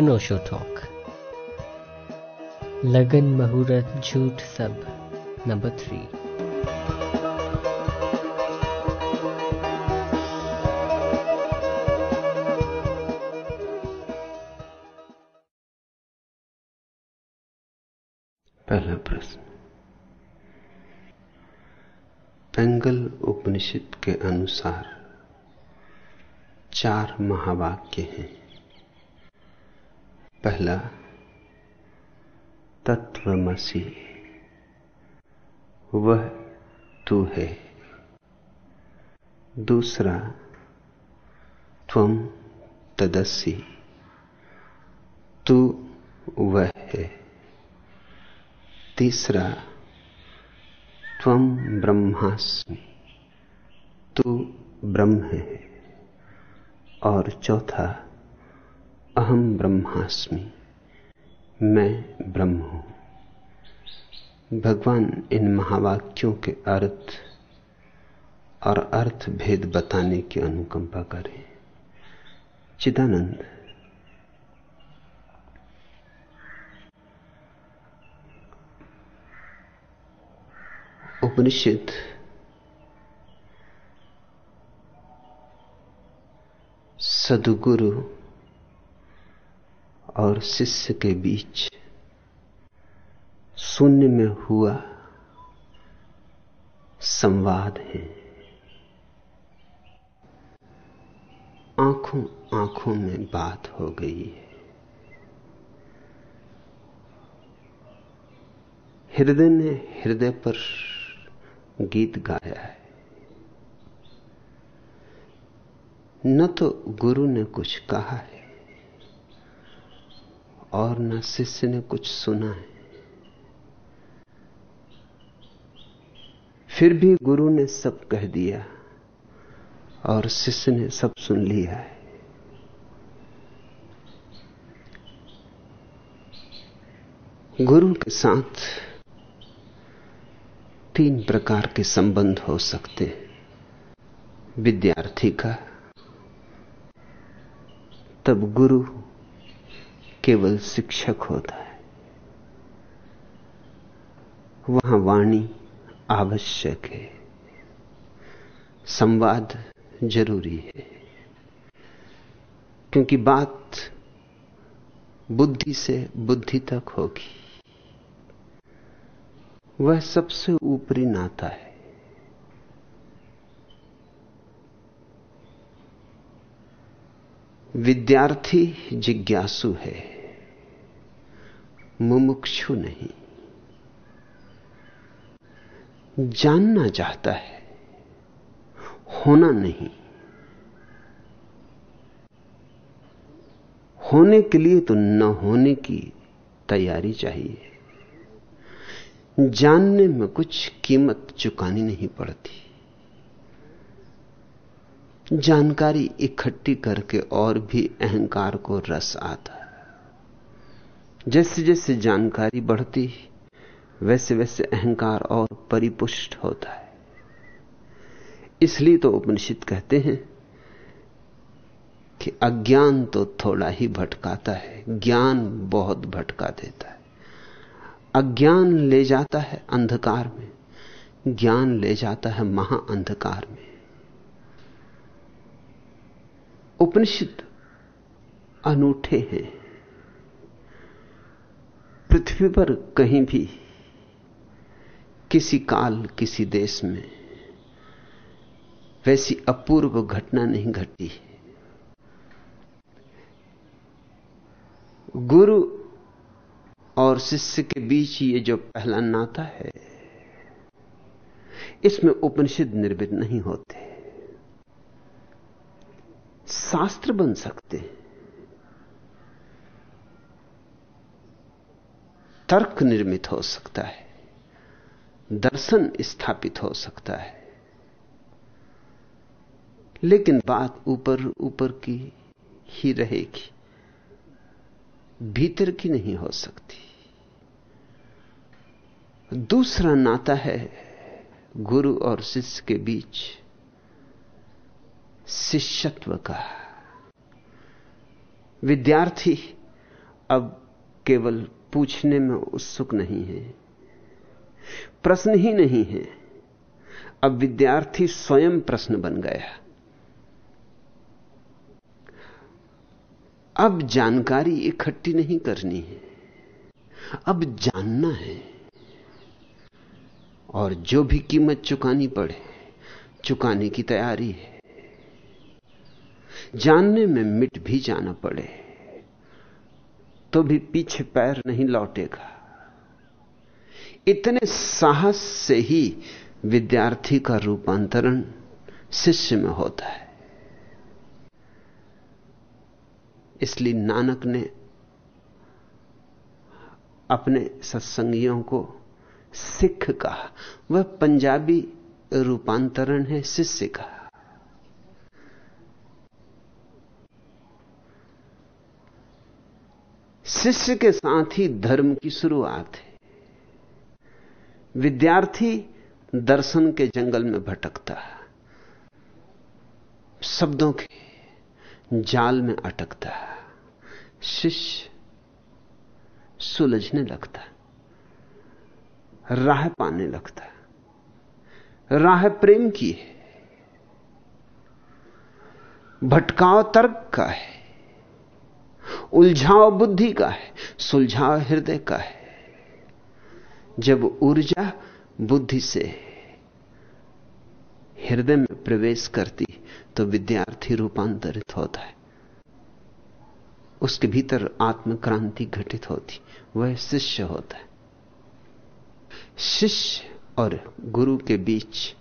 अनोशो talk. लगन मुहूर्त झूठ सब, नंबर थ्री। पहला प्रश्न। पेंगल उपनिषद के अनुसार चार महावाक्य हैं। पहला तत्वमसी वह तू है। दूसरा त्वम तदसी। तू वह है। तीसरा त्वम ब्रह्मास्मि। तू ब्रह्म है। और चौथा अहम ब्रह्मास्मि। मैं ब्रह्म हूँ। भगवान इन महावाक्यों के अर्थ और अर्थ भेद बताने की अनुकंपा करें। चिदानंद। उपनिषद। सदगुरु। और शिष्य के बीच शून्य में हुआ संवाद है। आँखों आँखों में बात हो गई है। हृदय ने हृदय पर गीत गाया है। न तो गुरु ने कुछ कहा है और न शिष्य ने कुछ सुना है। फिर भी गुरु ने सब कह दिया और शिष्य ने सब सुन लिया है। गुरु के साथ तीन प्रकार के संबंध हो सकते हैं। विद्यार्थी का, तब गुरु केवल शिक्षक होता है। वहाँ वाणी आवश्यक है। संवाद ज़रूरी है। क्योंकि बात बुद्धि से बुद्धि तक होगी। वह सबसे ऊपरी नाता है। विद्यार्थी जिज्ञासु है, मुमुक्षु नहीं। जानना चाहता है, होना नहीं। होने के लिए तो न होने की तैयारी चाहिए। जानने में कुछ कीमत चुकानी नहीं पड़ती। जानकारी इकट्ठी करके और भी अहंकार को रस आता है। जैसे जैसे जानकारी बढ़ती, वैसे वैसे अहंकार और परिपुष्ट होता है। इसलिए तो उपनिषद कहते हैं कि अज्ञान तो थोड़ा ही भटकाता है, ज्ञान बहुत भटका देता है। अज्ञान ले जाता है अंधकार में, ज्ञान ले जाता है महाअंधकार में। उपनिषद अनूठे हैं। पृथ्वी पर कहीं भी, किसी काल, किसी देश में, वैसी अपूर्व घटना नहीं घटी। गुरु और शिष्य के बीच ये जो पहला नाता है, इसमें उपनिषद निर्मित नहीं होते। शास्त्र बन सकते हैं। तर्क निर्मित हो सकता है। दर्शन स्थापित हो सकता है। लेकिन बात ऊपर ऊपर की ही रहेगी। भीतर की नहीं हो सकती। दूसरा नाता है गुरु और शिष्य के बीच। शिष्यत्व का। विद्यार्थी अब केवल पूछने में उत्सुक नहीं है। प्रश्न ही नहीं है। अब विद्यार्थी स्वयं प्रश्न बन गया। अब जानकारी इकट्ठी नहीं करनी है। अब जानना है। और जो भी कीमत चुकानी पड़े, चुकाने की तैयारी है। जानने में मिट भी जाना पड़े तो भी पीछे पैर नहीं लौटेगा। इतने साहस से ही विद्यार्थी का रूपांतरण शिष्य में होता है। इसलिए नानक ने अपने सत्संगियों को सिख कहा। वह पंजाबी रूपांतरण है, शिष्य का शिष्य के साथ ही धर्म की शुरुआत है। विद्यार्थी दर्शन के जंगल में भटकता है। शब्दों के जाल में अटकता है। शिष्य सुलझने लगता राह पाने लगता राह प्रेम की है। भटकाव तर्क का है। उलझाव बुद्धि का है सुलझाव हृदय का है। जब ऊर्जा बुद्धि से हृदय में प्रवेश करती तो विद्यार्थी रूपांतरित होता है। उसके भीतर आत्मक्रांति घटित होती, वह शिष्य होता है। शिष्य और गुरु के बीच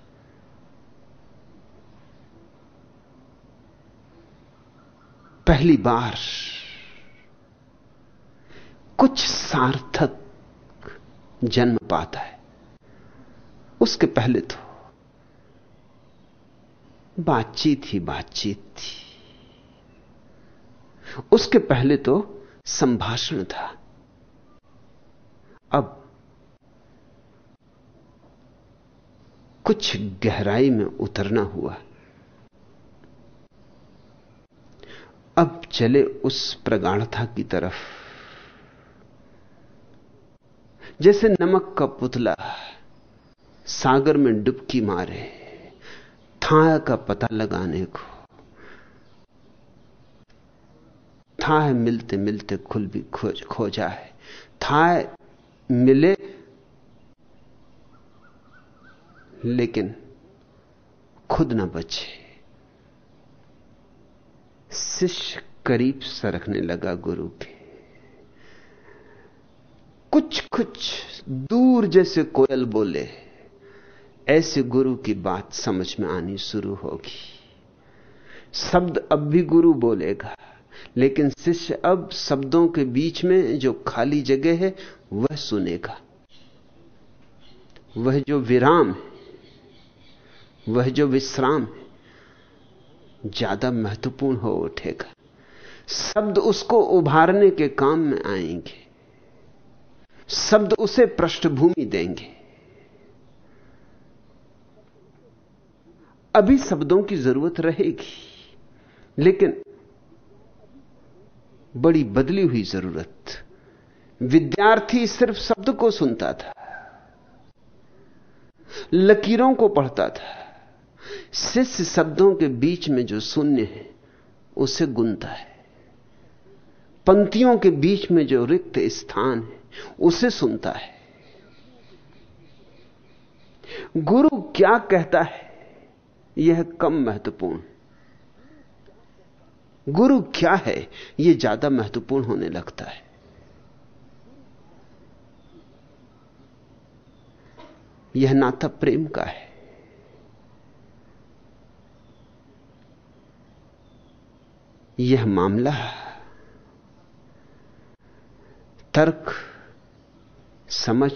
पहली बार कुछ सार्थक जन्म पाता है। उसके पहले तो बातचीत ही बातचीत थी। उसके पहले तो संभाषण था। अब कुछ गहराई में उतरना हुआ। अब चले उस प्रगाढ़ता की तरफ़। जैसे नमक का पुतला सागर में डुबकी मारे था का पता लगाने को। था मिलते मिलते खुल भी खोज खोजा है था मिले, लेकिन खुद न बचे। शिष्य करीब सरकने लगा गुरु के कुछ कुछ दूर जैसे कोयल बोले, ऐसे गुरु की बात समझ में आनी शुरू होगी। शब्द अब भी गुरु बोलेगा, लेकिन शिष्य अब शब्दों के बीच में जो खाली जगह है, वह सुनेगा। वह जो विराम है, वह जो विश्राम है, ज़्यादा महत्वपूर्ण हो उठेगा। शब्द उसको उभारने के काम में आएँगे। शब्द उसे पृष्ठभूमि देंगे। अभी शब्दों की ज़रूरत रहेगी, लेकिन बड़ी बदली हुई ज़रूरत। विद्यार्थी सिर्फ़ शब्द को सुनता था, लकीरों को पढ़ता था। शिष्य शब्दों के बीच में जो शून्य है, उसे गुनता है। पंक्तियों के बीच में जो रिक्त स्थान है उसे सुनता है। गुरु क्या कहता है, यह कम महत्वपूर्ण। गुरु क्या है यह ज़्यादा महत्वपूर्ण होने लगता है। यह नाता प्रेम का है। यह मामला तर्क समझ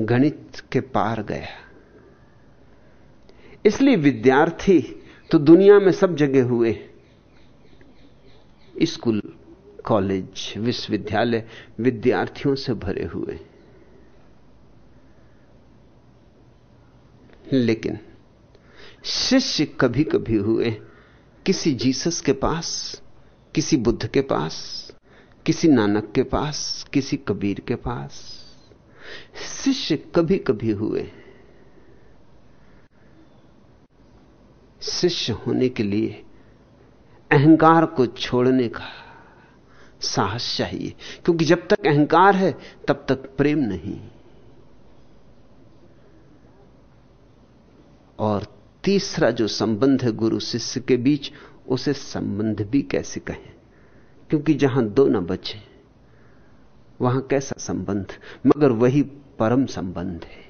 गणित के पार गया। इसलिए विद्यार्थी तो दुनिया में सब जगह हुए। स्कूल, कॉलेज, विश्वविद्यालय विद्यार्थियों से भरे हुए। लेकिन शिष्य कभी कभी हुए, किसी जीसस के पास, किसी बुद्ध के पास किसी नानक के पास, किसी कबीर के पास। शिष्य कभी कभी हुए। शिष्य होने के लिए अहंकार को छोड़ने का साहस चाहिए, क्योंकि जब तक अहंकार है, तब तक प्रेम नहीं। और तीसरा जो संबंध है गुरु शिष्य के बीच, उसे संबंध भी कैसे कहें? क्योंकि जहाँ दो न बचे, वहाँ कैसा संबंध? मगर वही परम संबंध है।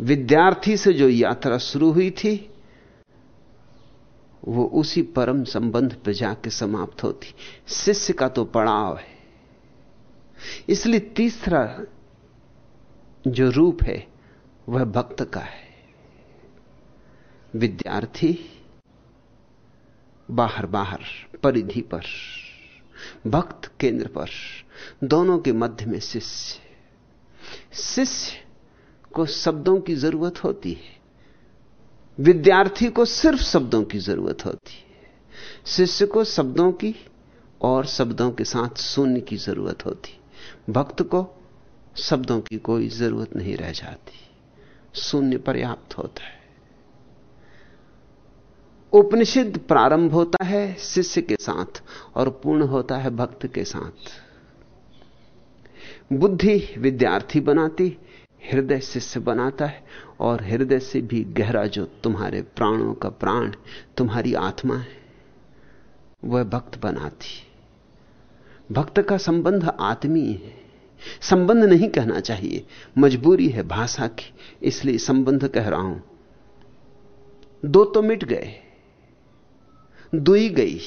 विद्यार्थी से जो यात्रा शुरू हुई थी, वो उसी परम संबंध पर जाके समाप्त होती। शिष्य का तो पड़ाव है। इसलिए तीसरा जो रूप है, वह भक्त का है। विद्यार्थी बाहर बाहर, परिधि पर, भक्त केंद्र पर, दोनों के मध्य में शिष्य। शिष्य को शब्दों की ज़रूरत होती है। विद्यार्थी को सिर्फ़ शब्दों की ज़रूरत होती है। शिष्य को शब्दों की और शब्दों के साथ शून्य की ज़रूरत होती भक्त को शब्दों की कोई ज़रूरत नहीं रह जाती। शून्य पर्याप्त होता है। उपनिषद प्रारंभ होता है शिष्य के साथ और पूर्ण होता है भक्त के साथ। बुद्धि विद्यार्थी बनाती, हृदय शिष्य बनाता है और हृदय से भी गहरा जो तुम्हारे प्राणों का प्राण, तुम्हारी आत्मा है, वह भक्त बनाती। भक्त का संबंध आत्मीय है। संबंध नहीं कहना चाहिए, मजबूरी है भाषा की, इसलिए संबंध कह रहा हूँ। दो तो मिट गए। दुई गई।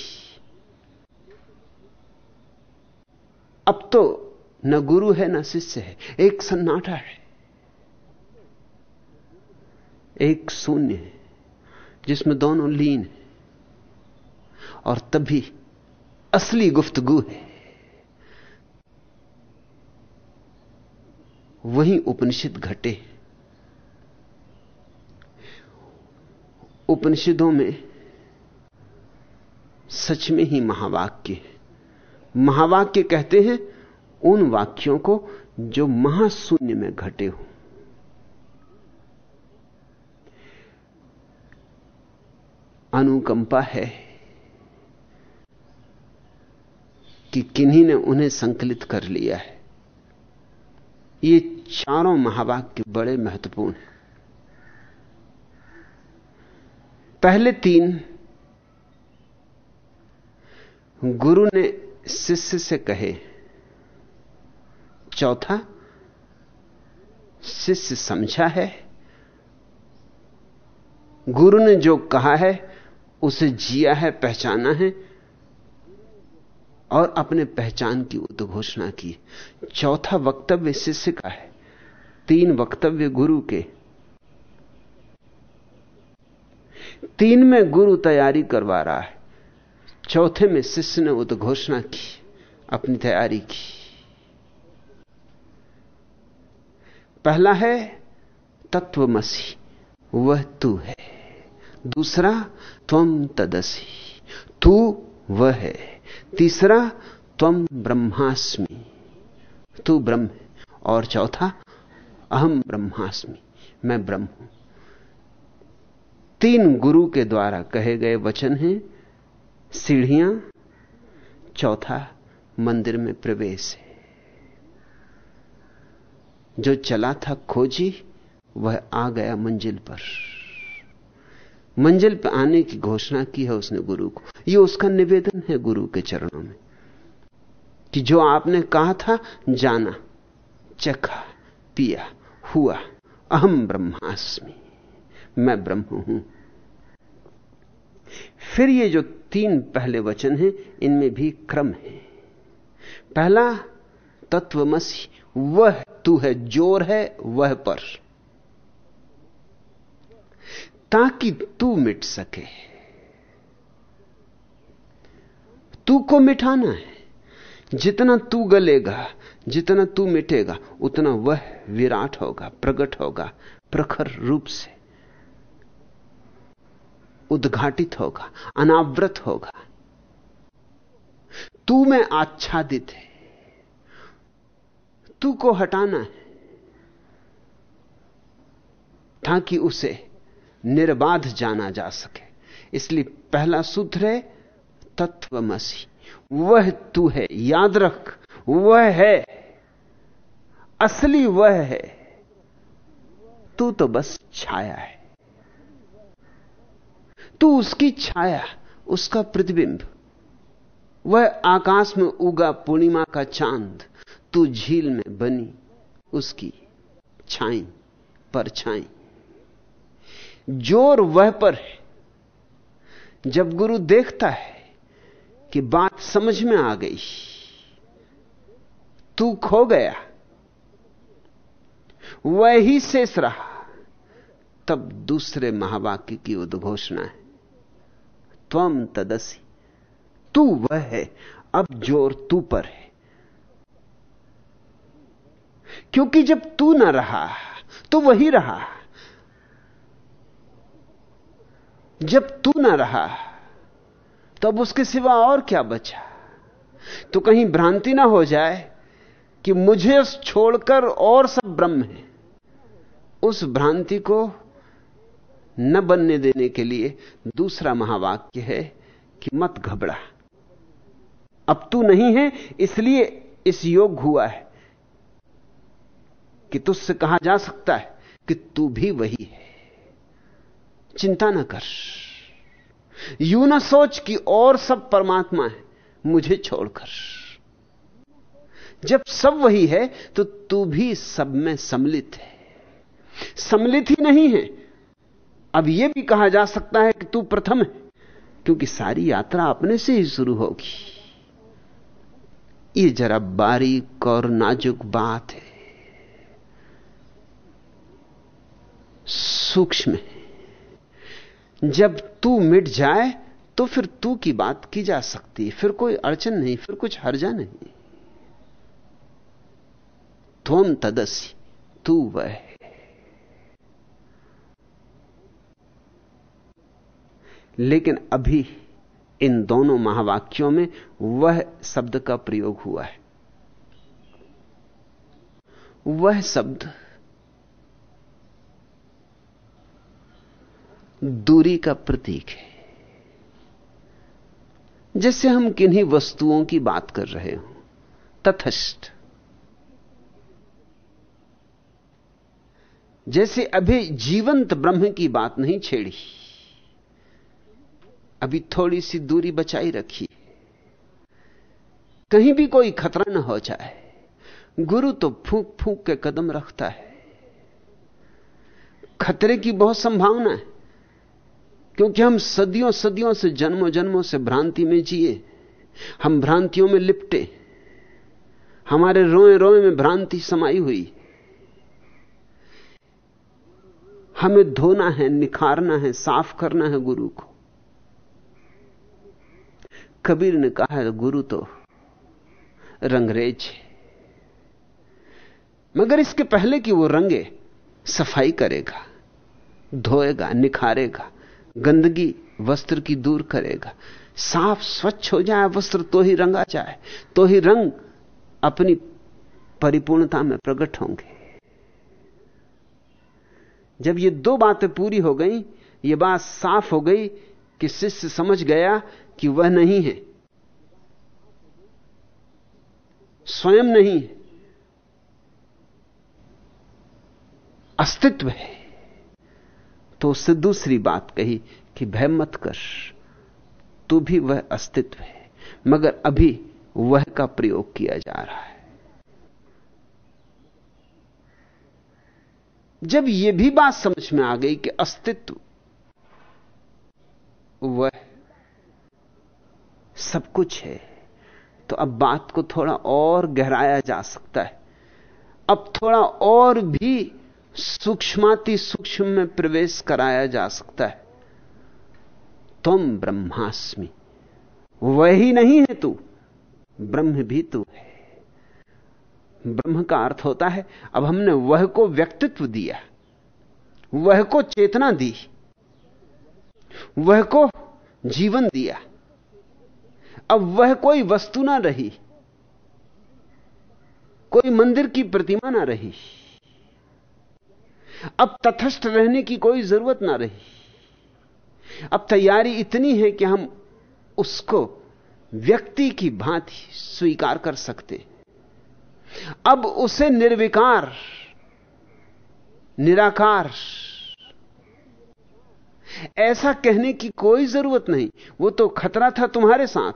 अब तो न गुरु है, न शिष्य है, एक सन्नाटा है, एक शून्य है, जिसमें दोनों लीन है, और तभी असली गुफ्तगु है। वही उपनिषद घटे। उपनिषदों में सच में ही महावाक्य है। महावाक्य कहते हैं उन वाक्यों को जो महाशून्य में घटे हो। अनुकंपा है कि किन्हीं ने उन्हें संकलित कर लिया है। ये चारों महावाक्य बड़े महत्वपूर्ण हैं। पहले तीन गुरु ने शिष्य से कहे, चौथा, शिष्य समझा है। गुरु ने जो कहा है, उसे जिया है, पहचाना है और अपने पहचान की उद्घोषणा की। चौथा वक्तव्य शिष्य का है, तीन वक्तव्य गुरु के। तीन में गुरु तैयारी करवा रहा है। चौथे में शिष्य ने उद्घोषणा की, अपनी तैयारी की। पहला है तत्वमसी वह तू है। दूसरा त्वम तदसी, तू वह है। तीसरा त्वम ब्रह्मास्मि, तू ब्रह्म और चौथा अहम ब्रह्मास्मि, मैं ब्रह्म हूँ। तीन गुरु के द्वारा कहे गए वचन हैं सीढ़ियाँ, चौथा मंदिर में प्रवेश है। जो चला था खोजी, वह आ गया मंजिल पर। मंजिल पर आने की घोषणा की है उसने गुरु को। यह उसका निवेदन है गुरु के चरणों में, कि जो आपने कहा था, जाना, चखा, पिया, हुआ, अहम ब्रह्मास्मि, मैं ब्रह्म हूँ। फिर ये जो तीन पहले वचन हैं, इनमें भी क्रम है। पहला, तत्वमसी, वह तू है, ज़ोर है, वह पर। ताकि तू मिट सके। तू को मिटाना है। जितना तू गलेगा, जितना तू मिटेगा, उतना वह विराट होगा प्रकट होगा, प्रखर रूप से। उद्घाटित होगा, अनावृत होगा। तू में आच्छादित है। तू को हटाना है, ताकि उसे निर्बाध जाना जा सके। इसलिए पहला सूत्र है तत्वमसी वह तू है, याद रख, वह है, असली वह है। तू तो बस छाया है। तू उसकी छाया, उसका प्रतिबिंब, वह आकाश में उगा पूर्णिमा का चाँद, तू झील में बनी उसकी छाई, परछाई। ज़ोर वह पर है, जब गुरु देखता है कि बात समझ में आ गई, तू खो गया। वह ही शेष रहा, तब दूसरे महावाक्य की उद्घोषणा है। त्वम तदसी। तू वह है, अब ज़ोर तू पर है। क्योंकि जब तू ना रहा तो वही रहा। जब तू ना रहा, तब उसके सिवा और क्या बचा? तो कहीं भ्रांति ना हो जाए कि मुझे छोड़कर और सब ब्रह्म है। उस भ्रांति को न बनने देने के लिए दूसरा महावाक्य है कि मत घबरा। अब तू नहीं है, इसलिए इस योग हुआ है कि तुझसे कहा जा सकता है कि तू भी वही है। चिंता ना कर। यू ना सोच कि और सब परमात्मा है, मुझे छोड़कर। जब सब वही है तो तू भी सब में सम्मिलित है। सम्मिलित ही नहीं है अब यह भी कहा जा सकता है कि तू प्रथम है, क्योंकि सारी यात्रा अपने से ही शुरू होगी। ये जरा बारीक और नाजुक बात है। सूक्ष्म है। जब तू मिट जाए तो फिर तू की बात की जा सकती है। फिर कोई अड़चन नहीं, फिर कुछ हर्जा नहीं। त्वम तदसी, तू वह लेकिन अभी इन दोनों महावाक्यों में वह शब्द का प्रयोग हुआ है। वह शब्द दूरी का प्रतीक है जैसे हम किन्हीं वस्तुओं की बात कर रहे हो। तथस्थ। जैसे अभी जीवंत ब्रह्म की बात नहीं छेड़ी। अभी थोड़ी सी दूरी बचाई रखी। कहीं भी कोई खतरा न हो जाए, गुरु तो फूक फूक के कदम रखता है। खतरे की बहुत संभावना है, क्योंकि हम सदियों सदियों से जन्मों जन्मों से भ्रांति में जिए, हम भ्रांतियों में लिपटे, हमारे रोए रोए में भ्रांति समाई हुई। हमें धोना है, निखारना है, साफ़ करना है गुरु को। कबीर ने कहा है गुरु तो रंगरेज है। मगर इसके पहले कि वो रंगे, सफ़ाई करेगा, धोएगा, निखारेगा, गंदगी वस्त्र की दूर करेगा। साफ़ स्वच्छ हो जाए वस्त्र तो ही रंगा जाए तो ही रंग अपनी परिपूर्णता में प्रकट होंगे। जब ये दो बातें पूरी हो गई, ये बात साफ़ हो गई कि शिष्य समझ गया कि वह नहीं है। स्वयं नहीं है। अस्तित्व है। तो उससे दूसरी बात कही कि भय मत कर। तू भी वह अस्तित्व है, मगर अभी वह का प्रयोग किया जा रहा है। जब यह भी बात समझ में आ गई कि अस्तित्व वह सब कुछ है तो अब बात को थोड़ा और गहराया जा सकता है। अब थोड़ा और भी सूक्ष्माति सूक्ष्म में प्रवेश कराया जा सकता है। तुम ब्रह्मास्मि, वही नहीं है तू, ब्रह्म भी तू है। ब्रह्म का अर्थ होता है, अब हमने वह को व्यक्तित्व दिया, वह को चेतना दी, वह को जीवन दिया। अब वह कोई वस्तु ना रही। कोई मंदिर की प्रतिमा ना रही। अब तथस्थ रहने की कोई ज़रूरत ना रही। अब तैयारी इतनी है कि हम उसको व्यक्ति की भांति स्वीकार कर सकते। अब उसे निर्विकार, निराकार ऐसा कहने की कोई ज़रूरत नहीं। वो तो खतरा था तुम्हारे साथ।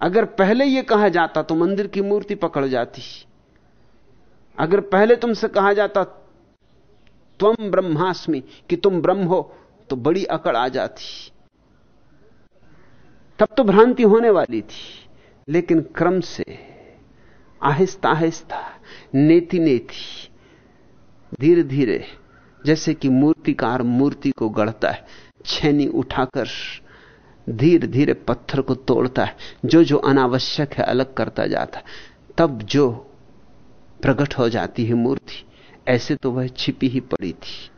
अगर पहले यह कहा जाता तो मंदिर की मूर्ति पकड़ जाती। अगर पहले तुमसे कहा जाता, तुम ब्रह्मास्मि, कि तुम ब्रह्म हो तो बड़ी अकड़ आ जाती। तब तो भ्रांति होने वाली थी। लेकिन क्रम से आहिस्ता आहिस्ता नेति नेति धीरे धीरे जैसे कि मूर्तिकार मूर्ति को गढ़ता है, छेनी उठाकर धीरे धीरे पत्थर को तोड़ता है जो जो अनावश्यक है अलग करता जाता तब जो प्रकट हो जाती है मूर्ति, ऐसे तो वह छिपी ही पड़ी थी।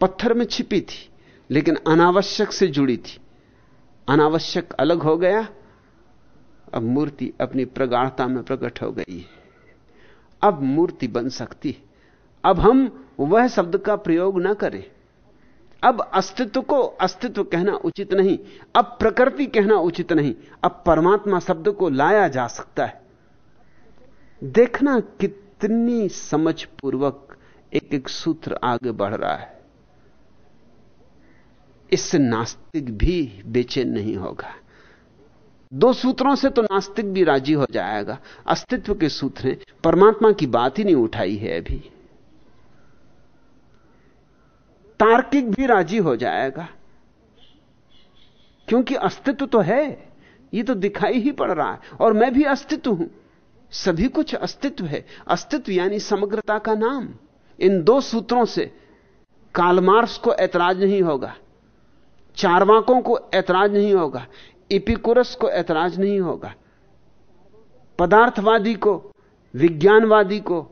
पत्थर में छिपी थी, लेकिन अनावश्यक से जुड़ी थी। अनावश्यक अलग हो गया, अब मूर्ति अपनी प्रगाढ़ता में प्रकट हो गई है। अब मूर्ति बन सकती अब हम वह शब्द का प्रयोग ना करें। अब अस्तित्व को अस्तित्व कहना उचित नहीं, अब प्रकृति कहना उचित नहीं, अब परमात्मा शब्द को लाया जा सकता है। देखना कितनी समझ पूर्वक एक एक सूत्र आगे बढ़ रहा है। इससे नास्तिक भी बेचैन नहीं होगा। दो सूत्रों से तो नास्तिक भी राज़ी हो जाएगा। अस्तित्व के सूत्र हैं, परमात्मा की बात ही नहीं उठाई है अभी। तार्किक भी राज़ी हो जाएगा। क्योंकि अस्तित्व तो है, ये तो दिखाई ही पड़ रहा है। और मैं भी अस्तित्व हूँ। सभी कुछ अस्तित्व है। अस्तित्व यानी समग्रता का नाम। इन दो सूत्रों से कालमार्स को ऐतराज नहीं होगा। चारवाकों को ऐतराज नहीं होगा। इपिकुरस को ऐतराज नहीं होगा। पदार्थवादी को, विज्ञानवादी को,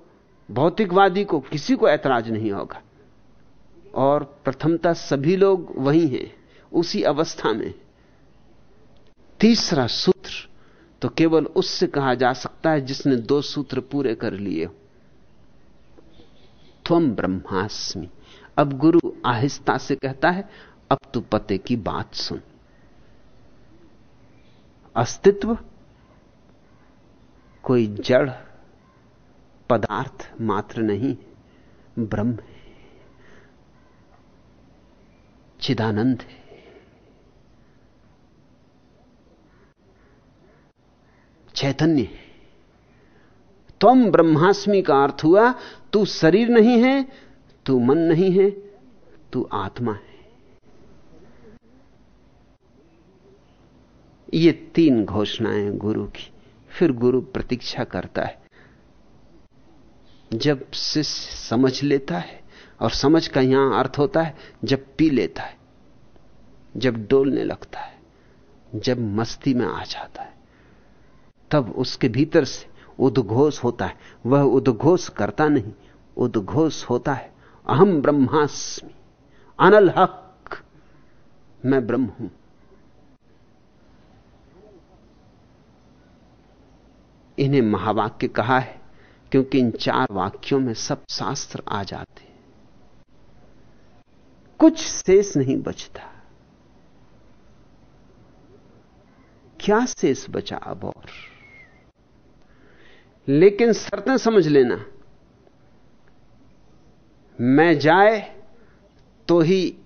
भौतिकवादी को किसी को ऐतराज नहीं होगा। और प्रथमता सभी लोग वही हैं, उसी अवस्था में। तीसरा सूत्र तो केवल उससे कहा जा सकता है जिसने दो सूत्र पूरे कर लिए। त्वम ब्रह्मास्मि। अब गुरु आहिस्ता से कहता है, अब तू पते की बात सुन। अस्तित्व? कोई जड़ पदार्थ मात्र नहीं, ब्रह्म है। चिदानंद है। चैतन्य है। तुम ब्रह्मास्मि का अर्थ हुआ, तू शरीर नहीं है, तू मन नहीं है, तू आत्मा है। ये तीन घोषणाएँ गुरु की, फिर गुरु प्रतीक्षा करता है। जब शिष्य समझ लेता है और समझ का यहाँ अर्थ होता है जब पी लेता है, जब डोलने लगता है, जब मस्ती में आ जाता है, तब उसके भीतर से उद्घोष होता है। वह उद्घोष करता नहीं, उद्घोष होता है। अहम ब्रह्मास्मि, अनल हक मैं ब्रह्म हूँ। इन्हें महावाक्य कहा है, क्योंकि इन चार वाक्यों में सब शास्त्र आ जाते कुछ शेष नहीं बचता। क्या शेष बचा अब और? लेकिन शर्तें समझ लेना। मैं जाए तो ही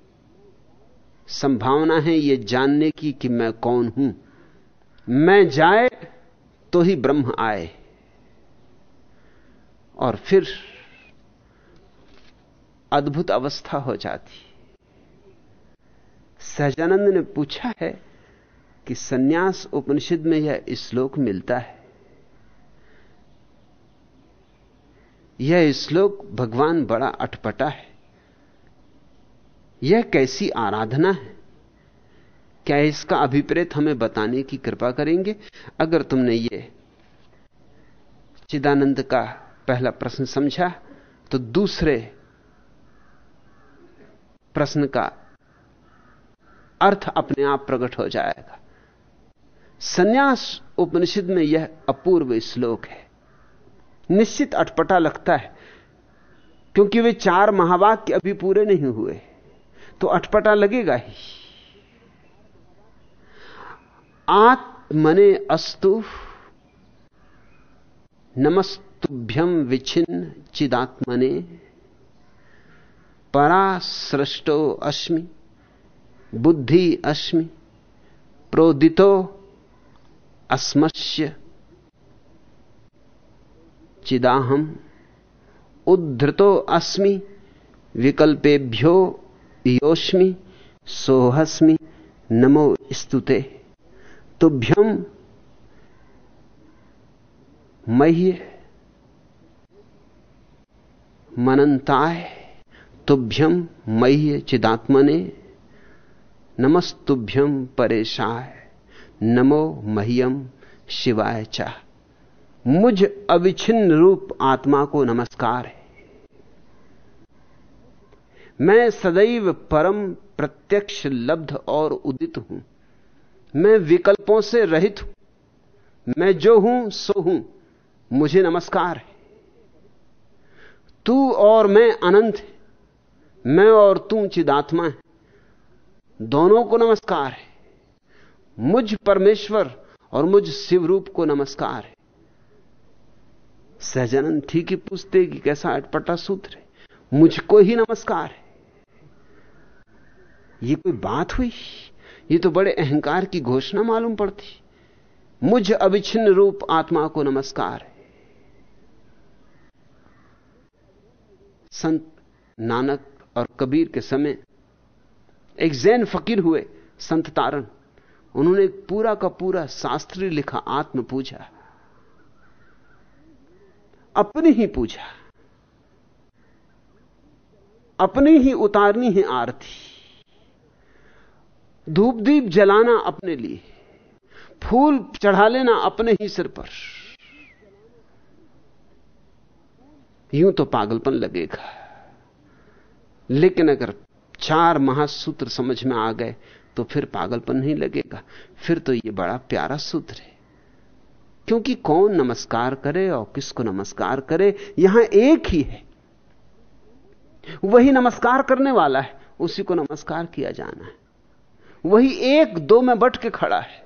संभावना है यह जानने की कि मैं कौन हूँ। मैं जाए तो ही ब्रह्म आए। और फिर अद्भुत अवस्था हो जाती। सहजानंद ने पूछा है कि सन्यास उपनिषद में यह श्लोक मिलता है। यह श्लोक भगवान बड़ा अटपटा है। यह कैसी आराधना है? क्या इसका अभिप्रेत हमें बताने की कृपा करेंगे? अगर तुमने ये चिदानंद का पहला प्रश्न समझा तो दूसरे प्रश्न का अर्थ अपने आप प्रकट हो जाएगा। संन्यास उपनिषद में यह अपूर्व श्लोक है। निश्चित अटपटा लगता है, क्योंकि वे चार महावाक्य अभी पूरे नहीं हुए तो अटपटा लगेगा ही। आत्मने अस्तु नमस्तुभ्यम विच्छिन्न चिदात्मने परा सृष्टो अस्मि। बुद्धि अस्मि, प्रोदितो अस्मस्य चिदाहम, उद्धृतो अस्मि, विकल्पेभ्यो योस्मि सोहस्मि नमो स्तुते। तुभ्यम मह्य मनंताय तुभ्यम मह्य चिदात्मने। नमस्तुभ्यम परेशाय, नमो मह्यम शिवाय चा। मुझ अविच्छिन्न रूप आत्मा को नमस्कार है। मैं सदैव परम प्रत्यक्ष, लब्ध और उदित हूँ। मैं विकल्पों से रहित हूँ। मैं जो हूँ, सो हूँ। मुझे नमस्कार है। तू और मैं अनंत है। मैं और तू चिदात्मा है। दोनों को नमस्कार है। मुझ परमेश्वर और मुझ शिव रूप को नमस्कार है। सहजानंद ठीक ही पूछते कि कैसा अटपटा सूत्र है। मुझको ही नमस्कार है। ये कोई बात हुई? ये तो बड़े अहंकार की घोषणा मालूम पड़ती। मुझ अविच्छिन्न रूप आत्मा को नमस्कार है। संत नानक और कबीर के समय एक जैन फकीर हुए, संत तारण। उन्होंने पूरा का पूरा शास्त्री लिखा आत्म पूजा अपनी ही पूजा। अपनी ही उतारनी है आरती। धूप दीप जलाना अपने लिए। फूल चढ़ा लेना अपने ही सिर पर। यूँ तो पागलपन लगेगा। लेकिन अगर चार महासूत्र समझ में आ गए तो फिर पागलपन नहीं लगेगा। फिर तो यह बड़ा प्यारा सूत्र है। क्योंकि कौन नमस्कार करे और किसको नमस्कार करे, यहाँ एक ही है। वही नमस्कार करने वाला है, उसी को नमस्कार किया जाना है। वही एक, दो में बट के खड़ा है।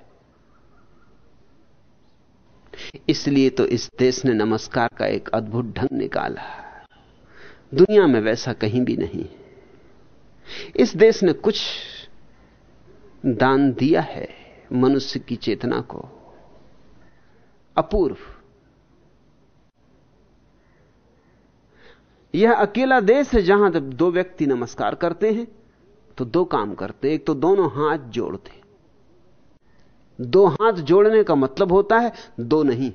इसलिए तो इस देश ने नमस्कार का एक अद्भुत ढंग निकाला। दुनिया में वैसा कहीं भी नहीं इस देश ने कुछ दान दिया है मनुष्य की चेतना को। अपूर्व। यह अकेला देश है जहाँ जब दो व्यक्ति नमस्कार करते हैं तो दो काम करते एक तो दोनों हाथ जोड़ते दो हाथ जोड़ने का मतलब होता है दो नहीं,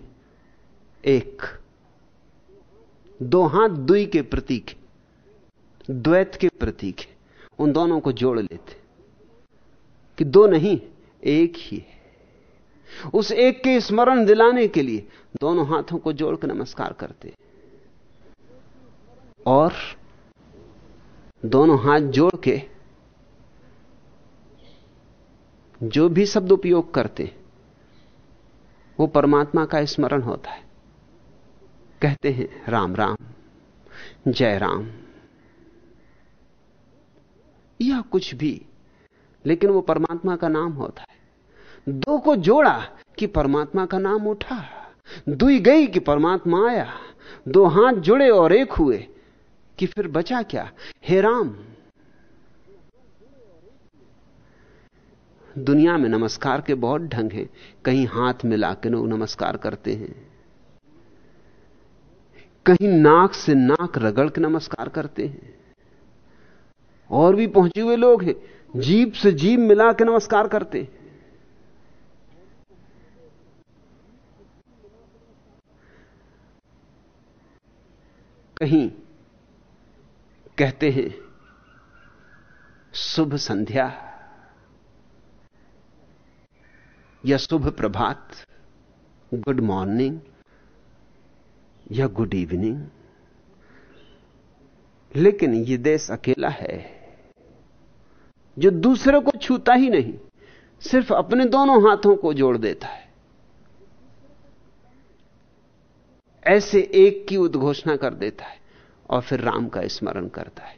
एक। दो हाथ दुई के प्रतीक द्वैत के प्रतीक है। उन दोनों को जोड़ लेते कि दो नहीं, एक ही है। उस एक के स्मरण दिलाने के लिए दोनों हाथों को जोड़कर नमस्कार करते। और दोनों हाथ जोड़ के जो भी शब्द उपयोग करते, वो परमात्मा का स्मरण होता है। कहते हैं, राम राम, जय राम। या कुछ भी। लेकिन वो परमात्मा का नाम होता है। दो को जोड़ा कि परमात्मा का नाम उठा। दुई गई कि परमात्मा आया। दो हाथ जुड़े और एक हुए कि फिर बचा क्या? हे राम। दुनिया में नमस्कार के बहुत ढंग हैं। कहीं हाथ मिला के लोग नमस्कार करते हैं। कहीं नाक से नाक रगड़ के नमस्कार करते हैं। और भी पहुँचे हुए लोग हैं। जीप से जीप मिला के नमस्कार करते। कहीं कहते हैं, शुभ संध्या या शुभ प्रभात गुड मॉर्निंग या गुड इवनिंग लेकिन ये देश अकेला है। जो दूसरे को छूता ही नहीं, सिर्फ़ अपने दोनों हाथों को जोड़ देता है। ऐसे एक की उद्घोषणा कर देता है और फिर राम का स्मरण करता है।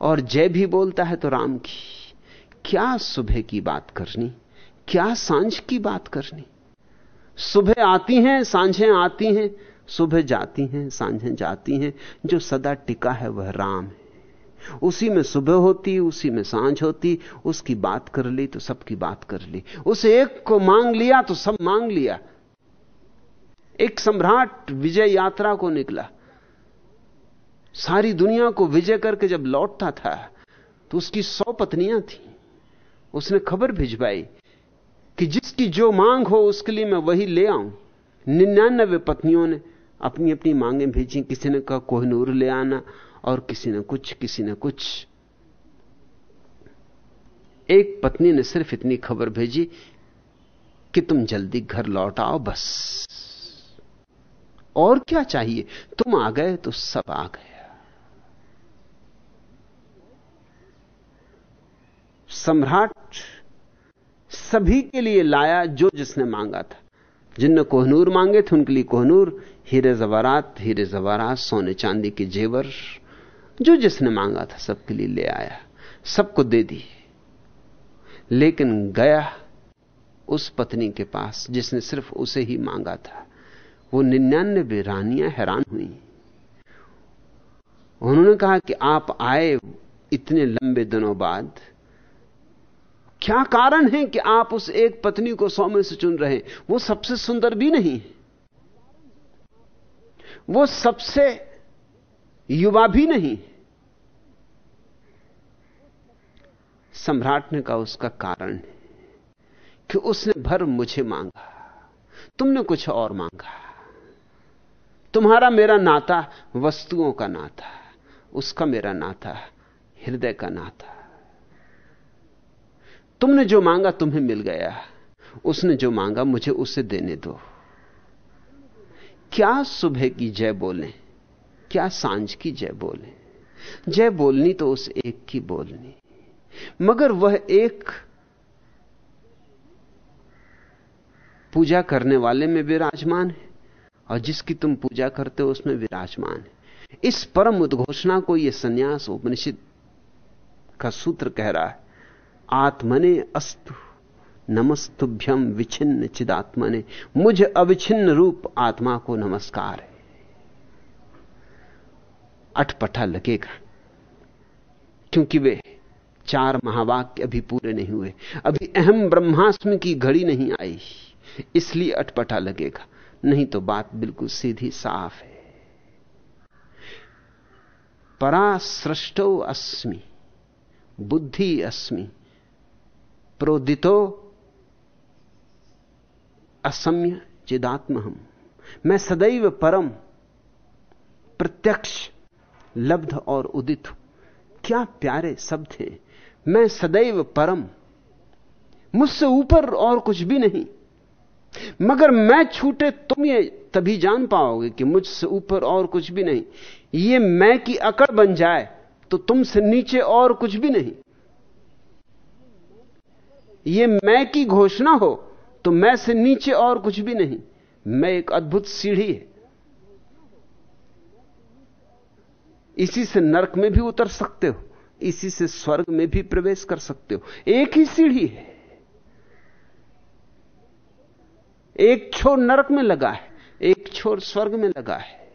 और जय भी बोलता है तो राम की, क्या सुबह की बात करनी? क्या साँझ की बात करनी? सुबह आती हैं, सांझें आती हैं, सुबह जाती हैं, सांझें जाती हैं, जो सदा टिका है वह राम है। उसी में सुबह होती, उसी में साँझ होती, उसकी बात कर ली तो सबकी बात कर ली। उस एक को मांग लिया तो सब मांग लिया। एक सम्राट विजय यात्रा को निकला। सारी दुनिया को विजय करके जब लौटता था तो उसकी सौ पत्नियाँ थी। उसने खबर भिजवाई कि जिसकी जो मांग हो उसके लिए मैं वही ले आऊँ। निन्यानबे पत्नियों ने अपनी अपनी मांगे भेजी। किसी ने कहा, कोहनूर ले आना। और किसी ने कुछ, किसी ने कुछ। एक पत्नी ने सिर्फ़ इतनी खबर भेजी कि तुम जल्दी घर लौट आओ बस। और क्या चाहिए? तुम आ गए तो सब आ गया। सम्राट सभी के लिए लाया जो जिसने मांगा था। जिनने कोहनूर मांगे थे, उनके लिए कोहनूर, हीरे जवारात हीरे जवारात सोने चांदी के जेवर जो जिसने मांगा था सबके लिए ले आया, सबको दे दी। लेकिन गया उस पत्नी के पास जिसने सिर्फ़ उसे ही मांगा था, वो निन्यानबे रानियाँ हैरान हुई। उन्होंने कहा कि आप आए इतने लंबे दिनों बाद, क्या कारण है कि आप उस एक पत्नी को सौ में से चुन रहे हैं? वो सबसे सुंदर भी नहीं वो सबसे युवा भी नहीं। सम्राट ने कहा, उसका कारण है कि उसने भर मुझे मांगा। तुमने कुछ और मांगा। तुम्हारा मेरा नाता वस्तुओं का नाता, उसका मेरा नाता हृदय का नाता। तुमने जो मांगा तुम्हें मिल गया। उसने जो मांगा मुझे उसे देने दो। क्या सुबह की जय बोले? क्या साँझ की जय बोले? जय बोलनी तो उस एक की बोलनी। मगर वह एक पूजा करने वाले में विराजमान है, और जिसकी तुम पूजा करते हो उसमें विराजमान है। इस परम उद्घोषणा को यह सन्यास उपनिषद का सूत्र कह रहा है, आत्मने अस्तु नमस्तुभ्यम विच्छिन्न चिदात्मने, मुझ अविच्छिन्न रूप आत्मा को नमस्कार है। अटपटा लगेगा। क्योंकि वे चार महावाक्य अभी पूरे नहीं हुए। अभी अहम ब्रह्मास्म की घड़ी नहीं आई। इसलिए अटपटा लगेगा। नहीं तो बात बिल्कुल सीधी साफ़ है। परा सृष्टो अस्मि, बुद्धि अस्मि, प्रोदितो असम्य चिदात्म हम मैं सदैव परम प्रत्यक्ष लब्ध और उदित क्या प्यारे शब्द हैं मैं सदैव परम। मुझसे ऊपर और कुछ भी नहीं। मगर मैं छूटे तुम ये तभी जान पाओगे कि मुझसे ऊपर और कुछ भी नहीं। ये मैं की अकड़ बन जाए तो तुमसे नीचे और कुछ भी नहीं। ये मैं की घोषणा हो तो मैं से नीचे और कुछ भी नहीं। मैं एक अद्भुत सीढ़ी है। इसी से नरक में भी उतर सकते हो, इसी से स्वर्ग में भी प्रवेश कर सकते हो। एक ही सीढ़ी है। एक छोर नरक में लगा है, एक छोर स्वर्ग में लगा है।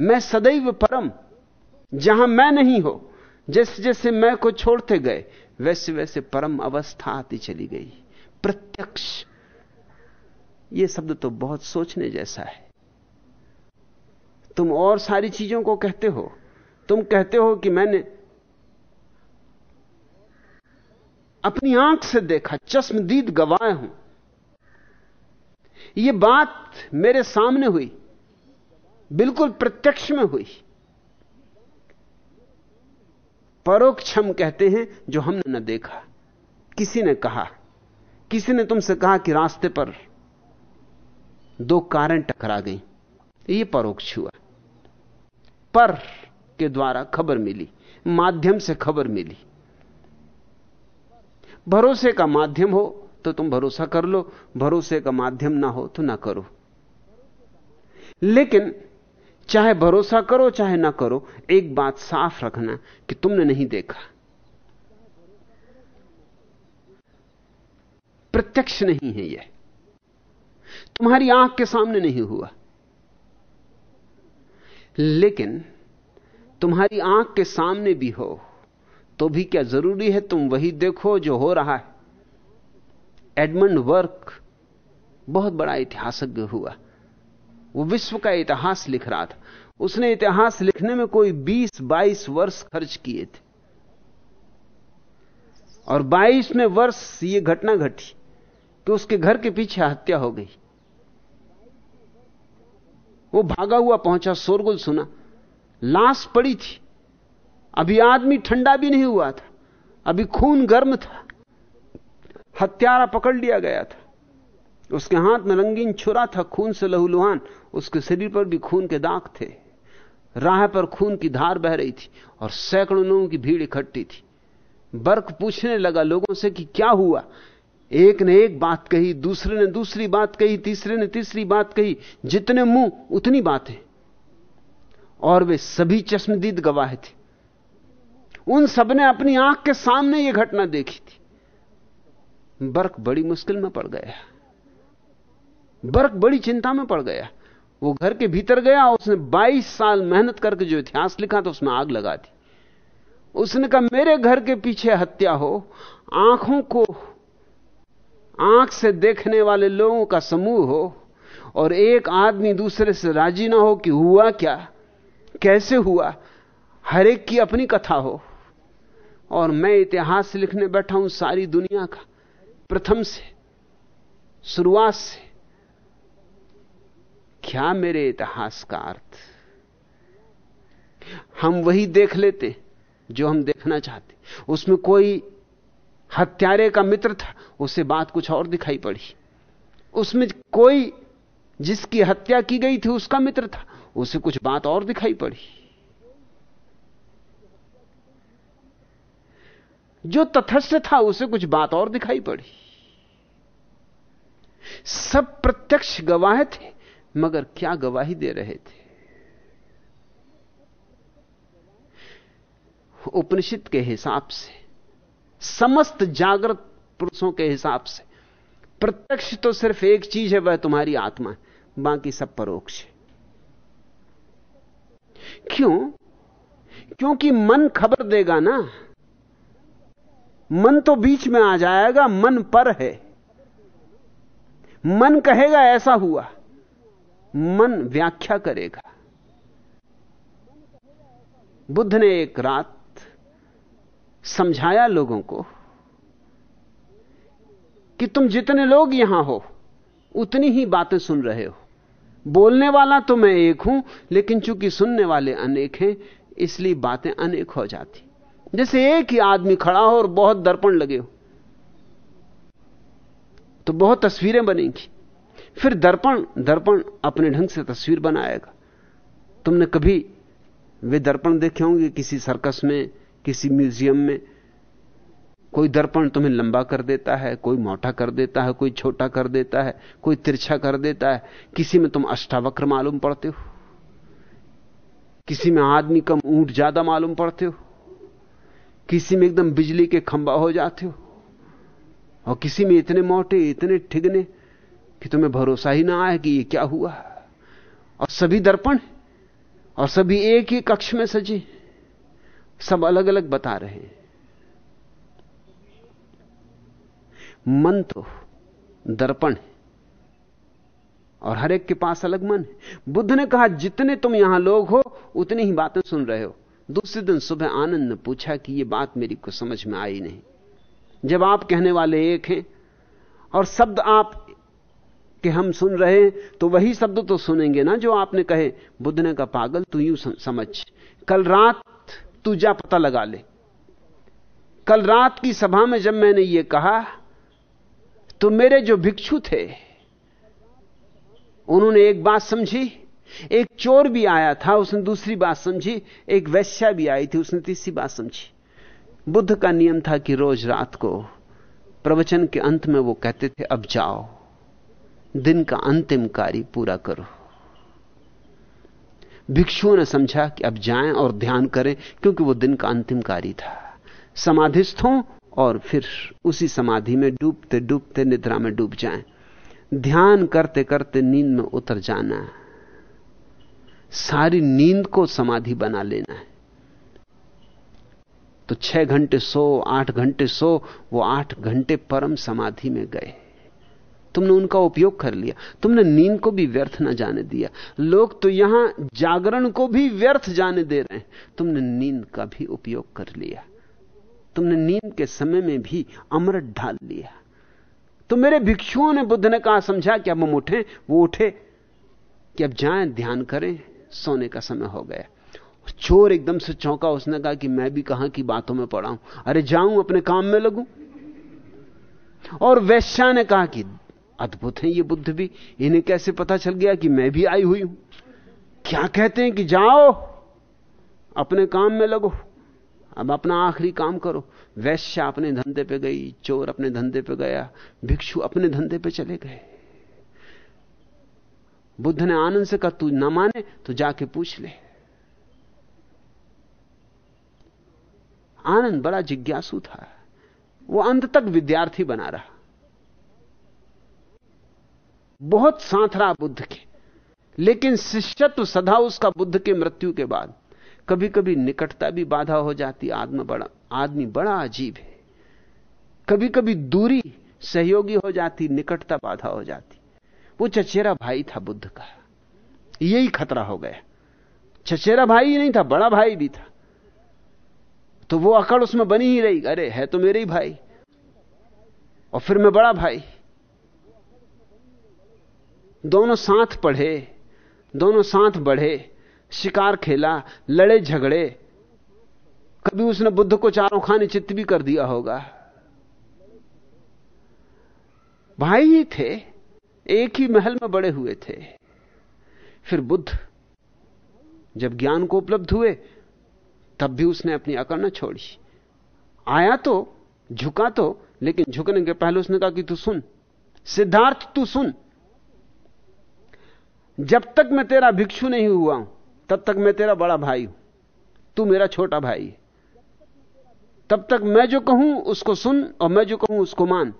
मैं सदैव परम, जहाँ मैं नहीं हो, जैसे जैसे मैं को छोड़ते गए, वैसे वैसे परम अवस्था आती चली गई। प्रत्यक्ष। यह शब्द तो बहुत सोचने जैसा है। तुम और सारी चीज़ों को कहते हो तुम कहते हो कि मैंने अपनी आँख से देखा, चश्मदीद गवाह हूँ। यह बात मेरे सामने हुई, बिल्कुल प्रत्यक्ष में हुई। परोक्ष हम कहते हैं, जो हमने न देखा, किसी ने कहा, किसी ने तुमसे कहा कि रास्ते पर दो कारें टकरा गई। यह परोक्ष हुआ। पर के द्वारा खबर मिली, माध्यम से खबर मिली। भरोसे का माध्यम हो तो तुम भरोसा कर लो, भरोसे का माध्यम ना हो तो ना करो। लेकिन चाहे भरोसा करो, चाहे ना करो, एक बात साफ़ रखना कि तुमने नहीं देखा। प्रत्यक्ष नहीं है यह। तुम्हारी आँख के सामने नहीं हुआ। लेकिन तुम्हारी आँख के सामने भी हो तो भी क्या ज़रूरी है तुम वही देखो जो हो रहा है? एडमंड वर्क बहुत बड़ा इतिहासज्ञ हुआ। वो विश्व का इतिहास लिख रहा था। उसने इतिहास लिखने में कोई 20-22 वर्ष खर्च किए थे। और 22 में वर्ष ये घटना घटी कि उसके घर के पीछे हत्या हो गई। वो भागा हुआ पहुँचा, शोरगुल सुना। लाश पड़ी थी। अभी आदमी ठंडा भी नहीं हुआ था। अभी खून गर्म था। हत्यारा पकड़ लिया गया था। उसके हाथ में रंगीन छुरा था, खून से लहूलुहान। उसके शरीर पर भी खून के दाग थे। राह पर खून की धार बह रही थी और सैकड़ों लोगों की भीड़ इकट्ठी थी। बर्क पूछने लगा लोगों से कि क्या हुआ? एक ने एक बात कही, दूसरे ने दूसरी बात कही, तीसरे ने तीसरी बात कही। जितने मुँह, उतनी बातें। और वे सभी चश्मदीद गवाह थे। उन सबने अपनी आँख के सामने यह घटना देखी थी। बर्क बड़ी मुश्किल में पड़ गया। बर्क बड़ी चिंता में पड़ गया। वो घर के भीतर गया उसने 22 साल मेहनत करके जो इतिहास लिखा था उसमें आग लगा दी। उसने कहा, मेरे घर के पीछे हत्या हो, आँखों को, आँख से देखने वाले लोगों का समूह हो और एक आदमी दूसरे से राज़ी ना हो कि हुआ क्या। कैसे हुआ? हर एक की अपनी कथा हो। और मैं इतिहास लिखने बैठा हूँ सारी दुनिया का। प्रथम से, शुरुआत से। क्या मेरे इतिहास का अर्थ? हम वही देख लेते जो हम देखना चाहते। उसमें कोई हत्यारे का मित्र था, उसे बात कुछ और दिखाई पड़ी। उसमें कोई जिसकी हत्या की गई थी, उसका मित्र था। उसे कुछ बात और दिखाई पड़ी। जो तथस्थ था, उसे कुछ बात और दिखाई पड़ी। सब प्रत्यक्ष गवाह थे, मगर क्या गवाही दे रहे थे? उपनिषद के हिसाब से, समस्त जागृत पुरुषों के हिसाब से, प्रत्यक्ष तो सिर्फ़ एक चीज़ है, वह तुम्हारी आत्मा है, बाकी सब परोक्ष है। क्यों? क्योंकि मन खबर देगा ना। मन तो बीच में आ जाएगा, मन पर है। मन कहेगा, ऐसा हुआ। मन व्याख्या करेगा। बुद्ध ने एक रात समझाया लोगों को कि तुम जितने लोग यहाँ हो, उतनी ही बातें सुन रहे हो। बोलने वाला तो मैं एक हूँ, लेकिन चूँकि सुनने वाले अनेक हैं, इसलिए बातें अनेक हो जाती। जैसे एक ही आदमी खड़ा हो और बहुत दर्पण लगे हो तो बहुत तस्वीरें बनेंगी। फिर दर्पण दर्पण अपने ढंग से तस्वीर बनाएगा। तुमने कभी वे दर्पण देखे होंगे किसी सर्कस में, किसी म्यूज़ियम में कोई दर्पण तुम्हें लंबा कर देता है, कोई मोटा कर देता है, कोई छोटा कर देता है, कोई तिरछा कर देता है, किसी में तुम अष्टावक्र मालूम पड़ते हो? किसी में आदमी कम ऊँट ज़्यादा मालूम पड़ते हो? किसी में एकदम बिजली के खंबा हो जाते हो? और किसी में इतने मोटे, इतने ठिगने कि तुम्हें भरोसा ही ना आए कि ये क्या हुआ? और सभी दर्पण, और सभी एक ही कक्ष में सजे। सब अलग अलग बता रहे हैं। मन तो दर्पण है, और हर एक के पास अलग मन है। बुद्ध ने कहा, जितने तुम यहाँ लोग हो, उतनी ही बातें सुन रहे हो। दूसरे दिन सुबह आनंद ने पूछा कि यह बात मेरी को समझ में आई नहीं। जब आप कहने वाले एक हैं, और शब्द आप कि हम सुन रहे हैं तो वही शब्द तो सुनेंगे ना जो आपने कहे, बुद्ध ने कहा, पागल, तू यूँ समझ। कल रात तू जा पता लगा ले। कल रात की सभा में जब मैंने यह कहा तो मेरे जो भिक्षु थे, उन्होंने एक बात समझी, एक चोर भी आया था, उसने दूसरी बात समझी, एक वैश्या भी आई थी, उसने तीसरी बात समझी। बुद्ध का नियम था कि रोज रात को प्रवचन के अंत में वो कहते थे, अब जाओ, दिन का अंतिम कार्य पूरा करो। भिक्षुओं ने समझा कि अब जाएँ और ध्यान करें, क्योंकि वो दिन का अंतिम कार्य था। समाधिस्थ और फिर उसी समाधि में डूबते डूबते निद्रा में डूब जाएँ। ध्यान करते करते नींद में उतर जाना सारी नींद को समाधि बना लेना है। तो छह घंटे सो, आठ घंटे सो, वो आठ घंटे परम समाधि में गए। तुमने उनका उपयोग कर लिया। तुमने नींद को भी व्यर्थ ना जाने दिया। लोग तो यहाँ जागरण को भी व्यर्थ जाने दे रहे हैं। तुमने नींद का भी उपयोग कर लिया। तुमने नींद के समय में भी अमृत ढाल लिया। तो मेरे भिक्षुओं ने बुद्ध ने कहा, समझा कि अब हम उठे, वो उठे कि अब जाएँ, ध्यान करें, सोने का समय हो गया। चोर एकदम से चौंका, उसने कहा कि मैं भी कहाँ की बातों में पड़ा हूँ। अरे जाऊँ, अपने काम में लगूं। और वैश्या ने कहा कि अद्भुत है ये बुद्ध भी, इन्हें कैसे पता चल गया कि मैं भी आई हुई हूँ? क्या कहते हैं कि जाओ, अपने काम में लगो। अब अपना आखिरी काम करो। वैश्य अपने धंधे पे गई, चोर अपने धंधे पे गया, भिक्षु अपने धंधे पे चले गए। बुद्ध ने आनंद से कहा, तू न माने तो जाके पूछ ले। आनंद बड़ा जिज्ञासु था। वो अंत तक विद्यार्थी बना रहा। बहुत साथ रहा बुद्ध के। लेकिन शिष्यत्व सदा उसका बुद्ध के मृत्यु के बाद। कभी कभी निकटता भी बाधा हो जाती, आदमी बड़ा आदमी बड़ा अजीब है। कभी कभी दूरी सहयोगी हो जाती, निकटता बाधा हो जाती। वो चचेरा भाई था बुद्ध का। यही खतरा हो गया। चचेरा भाई ही नहीं था, बड़ा भाई भी था। तो वो अकड़ उसमें बनी ही रही, अरे, है तो मेरे ही भाई। और फिर मैं बड़ा भाई। दोनों साथ पढ़े, दोनों साथ बढ़े शिकार खेला, लड़े झगड़े। कभी उसने बुद्ध को चारों खाने चित्त भी कर दिया होगा। भाई ही थे, एक ही महल में बड़े हुए थे। फिर बुद्ध, जब ज्ञान को उपलब्ध हुए, तब भी उसने अपनी अकड़ न छोड़ी। आया तो झुका तो लेकिन झुकने के पहले उसने कहा कि तू सुन। सिद्धार्थ, तू सुन। जब तक मैं तेरा भिक्षु नहीं हुआ हूँ तब तक मैं तेरा बड़ा भाई हूँ। तू मेरा छोटा भाई है। तब तक मैं जो कहूँ, उसको सुन और मैं जो कहूँ, उसको मान।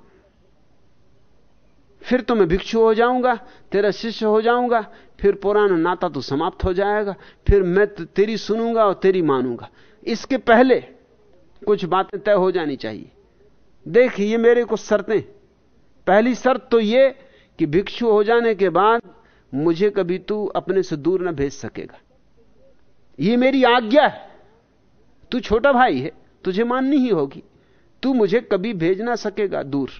फिर तो मैं भिक्षु हो जाऊँगा, तेरा शिष्य हो जाऊँगा, फिर पुराना नाता तो समाप्त हो जाएगा, फिर मैं तो तेरी सुनूँगा और तेरी मानूँगा। इसके पहले कुछ बातें तय हो जानी चाहिए। देख, ये मेरे कुछ शर्तें। पहली शर्त तो ये कि भिक्षु हो जाने के बाद मुझे कभी तू अपने से दूर ना भेज सकेगा। ये मेरी आज्ञा है। तू छोटा भाई है, तुझे माननी ही होगी। तू मुझे कभी भेज ना सकेगा दूर।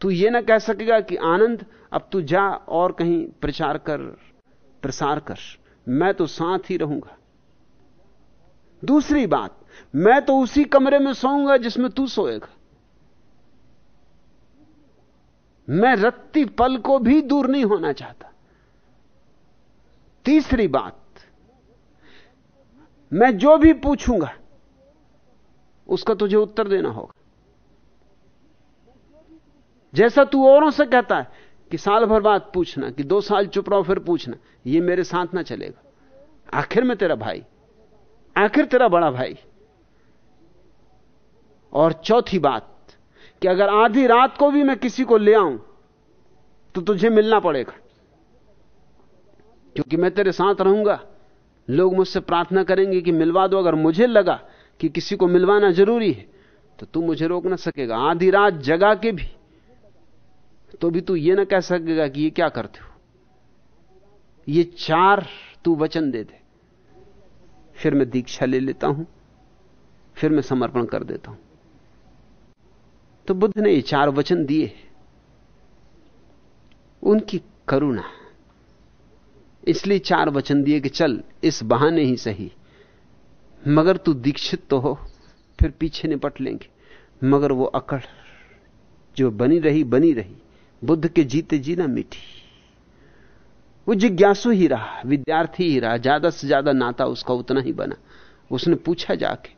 तू ये ना कह सकेगा कि आनंद, अब तू जा और कहीं प्रचार कर, प्रसार कर। मैं तो साथ ही रहूँगा। दूसरी बात, मैं तो उसी कमरे में सोऊँगा जिसमें तू सोएगा। मैं रत्ती पल को भी दूर नहीं होना चाहता। तीसरी बात मैं जो भी पूछूँगा, उसका तुझे उत्तर देना होगा। जैसा तू औरों से कहता है कि साल भर बाद पूछना, कि दो साल चुप रहो, फिर पूछना, ये मेरे साथ ना चलेगा। आखिर में तेरा भाई, आखिर तेरा बड़ा भाई। और चौथी बात, कि अगर आधी रात को भी मैं किसी को ले आऊँ तो तुझे मिलना पड़ेगा, क्योंकि मैं तेरे साथ रहूँगा। लोग मुझसे प्रार्थना करेंगे कि मिलवा दो, अगर मुझे लगा कि किसी को मिलवाना ज़रूरी है तो तू मुझे रोक ना सकेगा। आधी रात जगा के भी तो भी तू ये ना कह सकेगा कि ये क्या करते हो? ये चार तू वचन दे दे। फिर मैं दीक्षा ले लेता हूँ, फिर मैं समर्पण कर देता हूँ। तो बुद्ध ने ये चार वचन दिए उनकी करुणा इसलिए चार वचन दिए कि चल, इस बहाने ही सही। मगर तू दीक्षित तो हो, फिर पीछे निपट लेंगे। मगर वो अकड़, जो बनी रही बनी रही। बुद्ध के जीते जीना मिठी। वो जिज्ञासु ही रहा, विद्यार्थी ही रहा। ज़्यादा से ज़्यादा नाता उसका उतना ही बना। उसने पूछा जाके,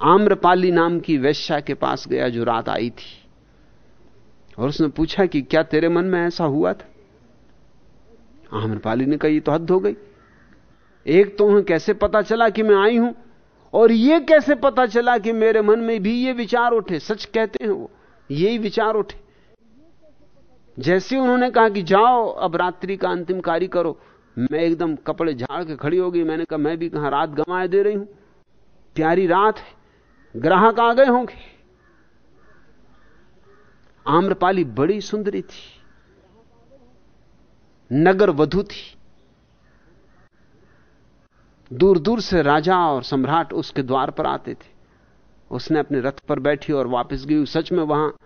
आम्रपाली नाम की वैश्या के पास गया जो रात आई थी। और उसने पूछा कि क्या तेरे मन में ऐसा हुआ था? आम्रपाली ने कहा ये तो हद हो गई। एक तो उन्हें कैसे पता चला कि मैं आई हूँ? और ये कैसे पता चला कि मेरे मन में भी ये विचार उठे? सच कहते हैं वो, यही विचार उठे। जैसे उन्होंने कहा कि जाओ, अब रात्रि का अंतिम कार्य करो, मैं एकदम कपड़े झाड़ के खड़ी हो गई। मैंने कहा, मैं भी कहाँ रात गंवाए दे रही हूँ? प्यारी रात है, ग्राहक आ गए होंगे। आम्रपाली बड़ी सुंदरी थी। नगर वधु थी। दूर दूर से राजा और सम्राट उसके द्वार पर आते थे। उसने अपने रथ पर बैठी और वापस गई। सच में वहाँ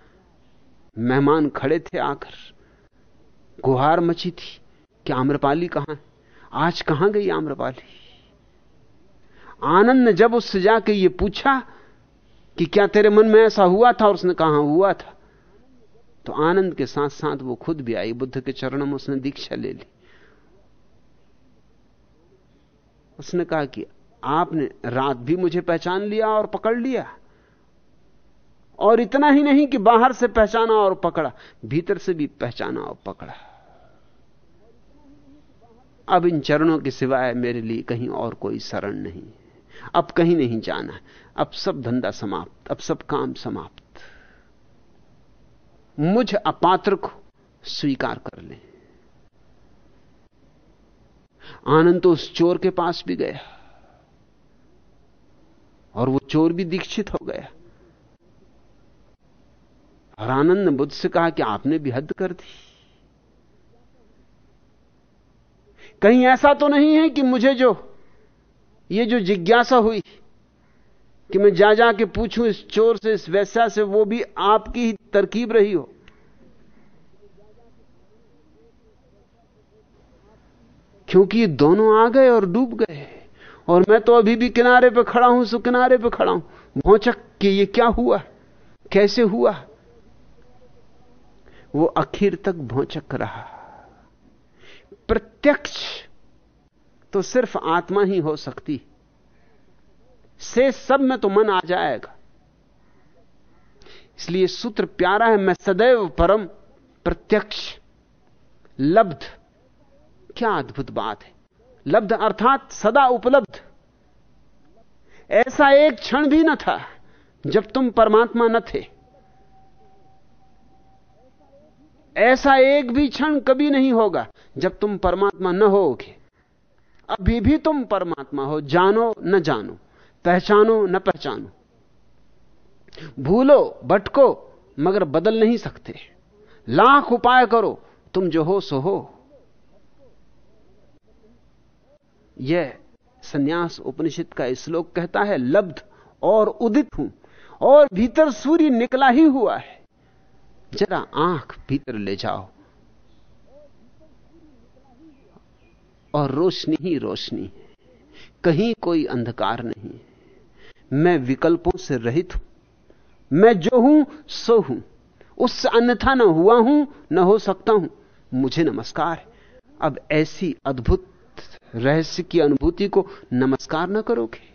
मेहमान खड़े थे आकर। गुहार मची थी कि आम्रपाली कहाँ है? आज कहाँ गई आम्रपाली? आनंद ने जब उससे जाके ये पूछा कि क्या तेरे मन में ऐसा हुआ था और उसने कहा, हुआ था। तो आनंद के साथ साथ वो खुद भी आई, बुद्ध के चरणों में उसने दीक्षा ले ली। उसने कहा कि आपने रात भी मुझे पहचान लिया और पकड़ लिया। और इतना ही नहीं कि बाहर से पहचाना और पकड़ा, भीतर से भी पहचाना और पकड़ा। अब इन चरणों के सिवाय मेरे लिए कहीं और कोई शरण नहीं अब कहीं नहीं जाना अब सब धंधा समाप्त, अब सब काम समाप्त। मुझ अपात्र को स्वीकार कर ले। आनंद तो उस चोर के पास भी गया। और वो चोर भी दीक्षित हो गया। और आनंद ने बुद्ध से कहा कि आपने भी हद कर दी। कहीं ऐसा तो नहीं है कि मुझे जो, ये जो जिज्ञासा हुई कि मैं जा जा के पूछूँ इस चोर से, इस वैसा से, वो भी आपकी ही तरकीब रही हो। क्योंकि ये दोनों आ गए और डूब गए। और मैं तो अभी भी किनारे पे खड़ा हूँ, सो किनारे पे खड़ा हूँ। भौचक कि ये क्या हुआ? कैसे हुआ? वो आखिर तक भौचक रहा। प्रत्यक्ष तो सिर्फ़ आत्मा ही हो सकती। से सब में तो मन आ जाएगा। इसलिए सूत्र प्यारा है, मैं सदैव परम प्रत्यक्ष, लब्ध। क्या अद्भुत बात है। लब्ध अर्थात सदा उपलब्ध। ऐसा एक क्षण भी न था जब तुम परमात्मा न थे। ऐसा एक भी क्षण कभी नहीं होगा जब तुम परमात्मा न होगे। अभी भी तुम परमात्मा हो, जानो न जानो। पहचानो, न पहचानो। भूलो, भटको, मगर बदल नहीं सकते। लाख उपाय करो, तुम जो हो, सो हो। यह सन्यास उपनिषद का श्लोक कहता है, लब्ध और उदित हूँ, और भीतर सूर्य निकला ही हुआ है। जरा आँख भीतर ले जाओ, और रोशनी ही रोशनी है। कहीं कोई अंधकार नहीं मैं विकल्पों से रहित हूँ। मैं जो हूँ, सो हूँ। उससे अन्यथा न हुआ हूँ, न हो सकता हूँ। मुझे नमस्कार है। अब ऐसी अद्भुत रहस्य की अनुभूति को नमस्कार न करोगे।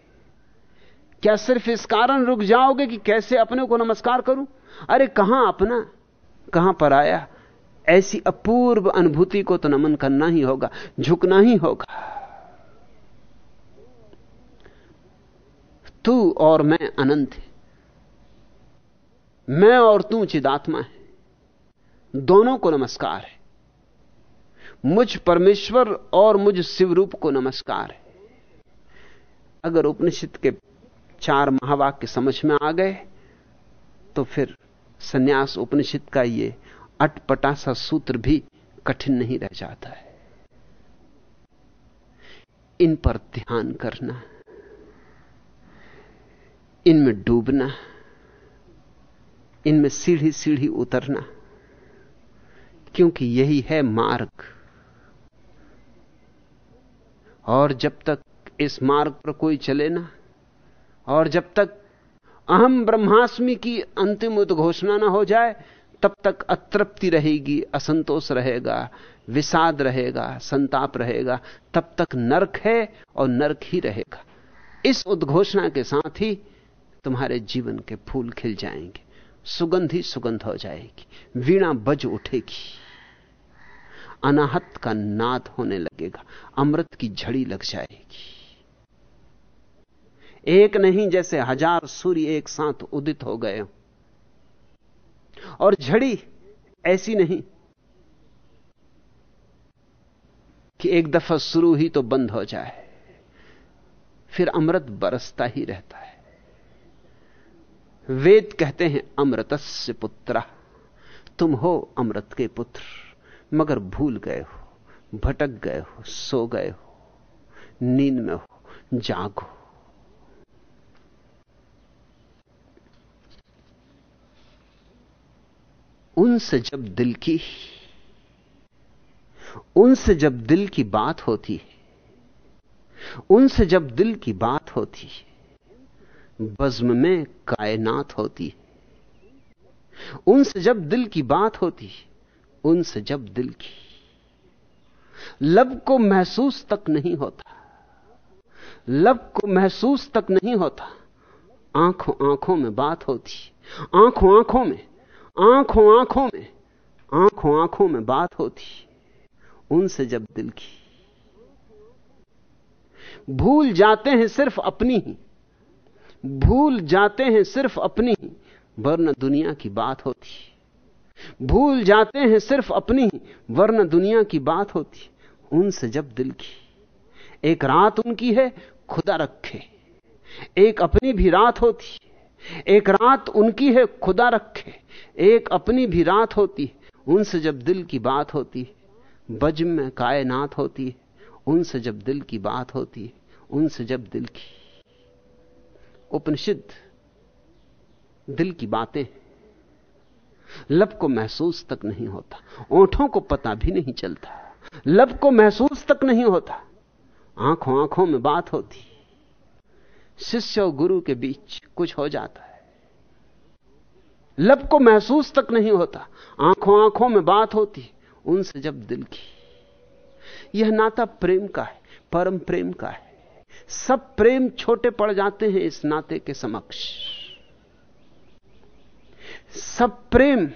क्या सिर्फ़ इस कारण रुक जाओगे कि कैसे अपने को नमस्कार करूँ? अरे कहाँ अपना, कहाँ पर आया? ऐसी अपूर्व अनुभूति को तो नमन करना ही होगा, झुकना ही होगा। तू और मैं अनंत है। मैं और तू चिदात्मा है। दोनों को नमस्कार है। मुझ परमेश्वर और मुझ शिव रूप को नमस्कार है। अगर उपनिषद के चार महावाक्य समझ में आ गए तो फिर सन्यास उपनिषद का ये अटपटा सा सूत्र भी कठिन नहीं रह जाता है। इन पर ध्यान करना। इनमें डूबना, इनमें सीढ़ी सीढ़ी उतरना, क्योंकि यही है मार्ग। और जब तक इस मार्ग पर कोई चले ना, और जब तक अहम ब्रह्मास्मि की अंतिम उद्घोषणा ना हो जाए, तब तक अतृप्ति रहेगी, असंतोष रहेगा, विषाद रहेगा, संताप रहेगा। तब तक नरक है और नरक ही रहेगा। इस उद्घोषणा के साथ ही तुम्हारे जीवन के फूल खिल जाएँगे, सुगंध ही सुगंध हो जाएगी, वीणा बज उठेगी। अनाहत का नाद होने लगेगा, अमृत की झड़ी लग जाएगी। एक नहीं जैसे हज़ार सूर्य एक साथ उदित हो गए और झड़ी ऐसी नहीं कि एक दफ़ा शुरू ही तो बंद हो जाए, फिर अमृत बरसता ही रहता है। वेद कहते हैं अमृतस्य पुत्र। तुम हो अमृत के पुत्र, मगर भूल गए हो, भटक गए हो, सो गए हो, नींद में हो, जागो। उनसे जब दिल की, उनसे जब दिल की बात होती है, उनसे जब दिल की बात होती है बज्म में कायनात होती है। उनसे जब दिल की बात होती है, उनसे जब दिल की लब को महसूस तक नहीं होता, लब को महसूस तक नहीं होता, आँखों आँखों में बात होती आँखों आँखों में, आँखों आँखों में, आँखों आँखों में बात होती उनसे जब दिल की भूल जाते हैं सिर्फ़ अपनी ही भूल जाते हैं सिर्फ़ अपनी ही दुनिया की बात होती। भूल जाते हैं सिर्फ़ अपनी ही दुनिया की बात होती। उनसे जब दिल की, एक रात उनकी है, खुदा रखे। एक अपनी भी रात होती एक रात उनकी है, खुदा रखे। एक अपनी भी रात होती उनसे जब दिल की बात होती बज में कायनात होती उनसे जब दिल की बात होती उनसे जब दिल की। उपनिषद, दिल की बातें, लब को महसूस तक नहीं होता, ओंठों को पता भी नहीं चलता, लब को महसूस तक नहीं होता, आँखों आँखों में बात होती, शिष्य और गुरु के बीच कुछ हो जाता है। लब को महसूस तक नहीं होता, आँखों आँखों में बात होती, उनसे जब दिल की, यह नाता प्रेम का है, परम प्रेम का है। सब प्रेम छोटे पड़ जाते हैं इस नाते के समक्ष। सब प्रेम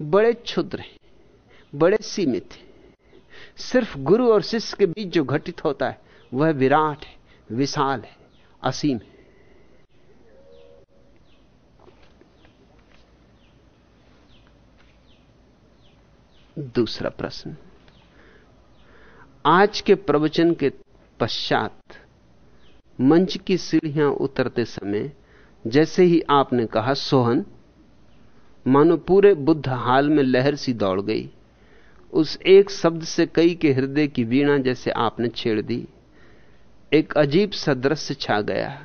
बड़े क्षुद्र हैं, बड़े सीमित हैं। सिर्फ़ गुरु और शिष्य के बीच जो घटित होता है, वह विराट है, विशाल है, असीम है। दूसरा प्रश्न। आज के प्रवचन के पश्चात मंच की सीढ़ियाँ उतरते समय जैसे ही आपने कहा, सोहन, मानो पूरे बुद्ध हाल में लहर सी दौड़ गई। उस एक शब्द से कई के हृदय की वीणा जैसे आपने छेड़ दी। एक अजीब सा दृश्य छा गया।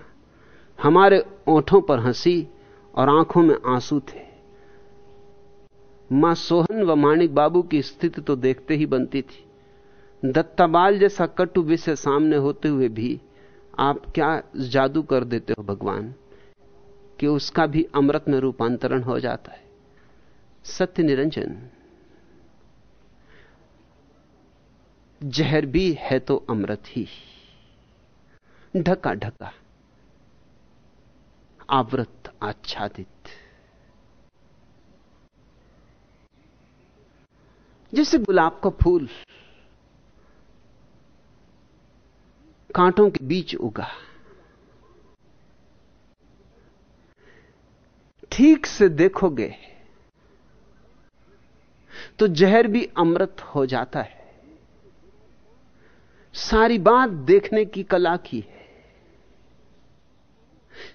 हमारे ओठों पर हँसी और आँखों में आँसू थे। माँ सोहन व माणिक बाबू की स्थिति तो देखते ही बनती थी। दत्ताबाल जैसा कटु विषय सामने होते हुए भी आप क्या जादू कर देते हो भगवान? कि उसका भी अमृत में रूपांतरण हो जाता है। सत्य निरंजन। जहर भी है तो अमृत ही। ढका ढका आवृत आच्छादित। जैसे गुलाब का फूल। कांटों के बीच उगा। ठीक से देखोगे तो जहर भी अमृत हो जाता है। सारी बात देखने की कला की है।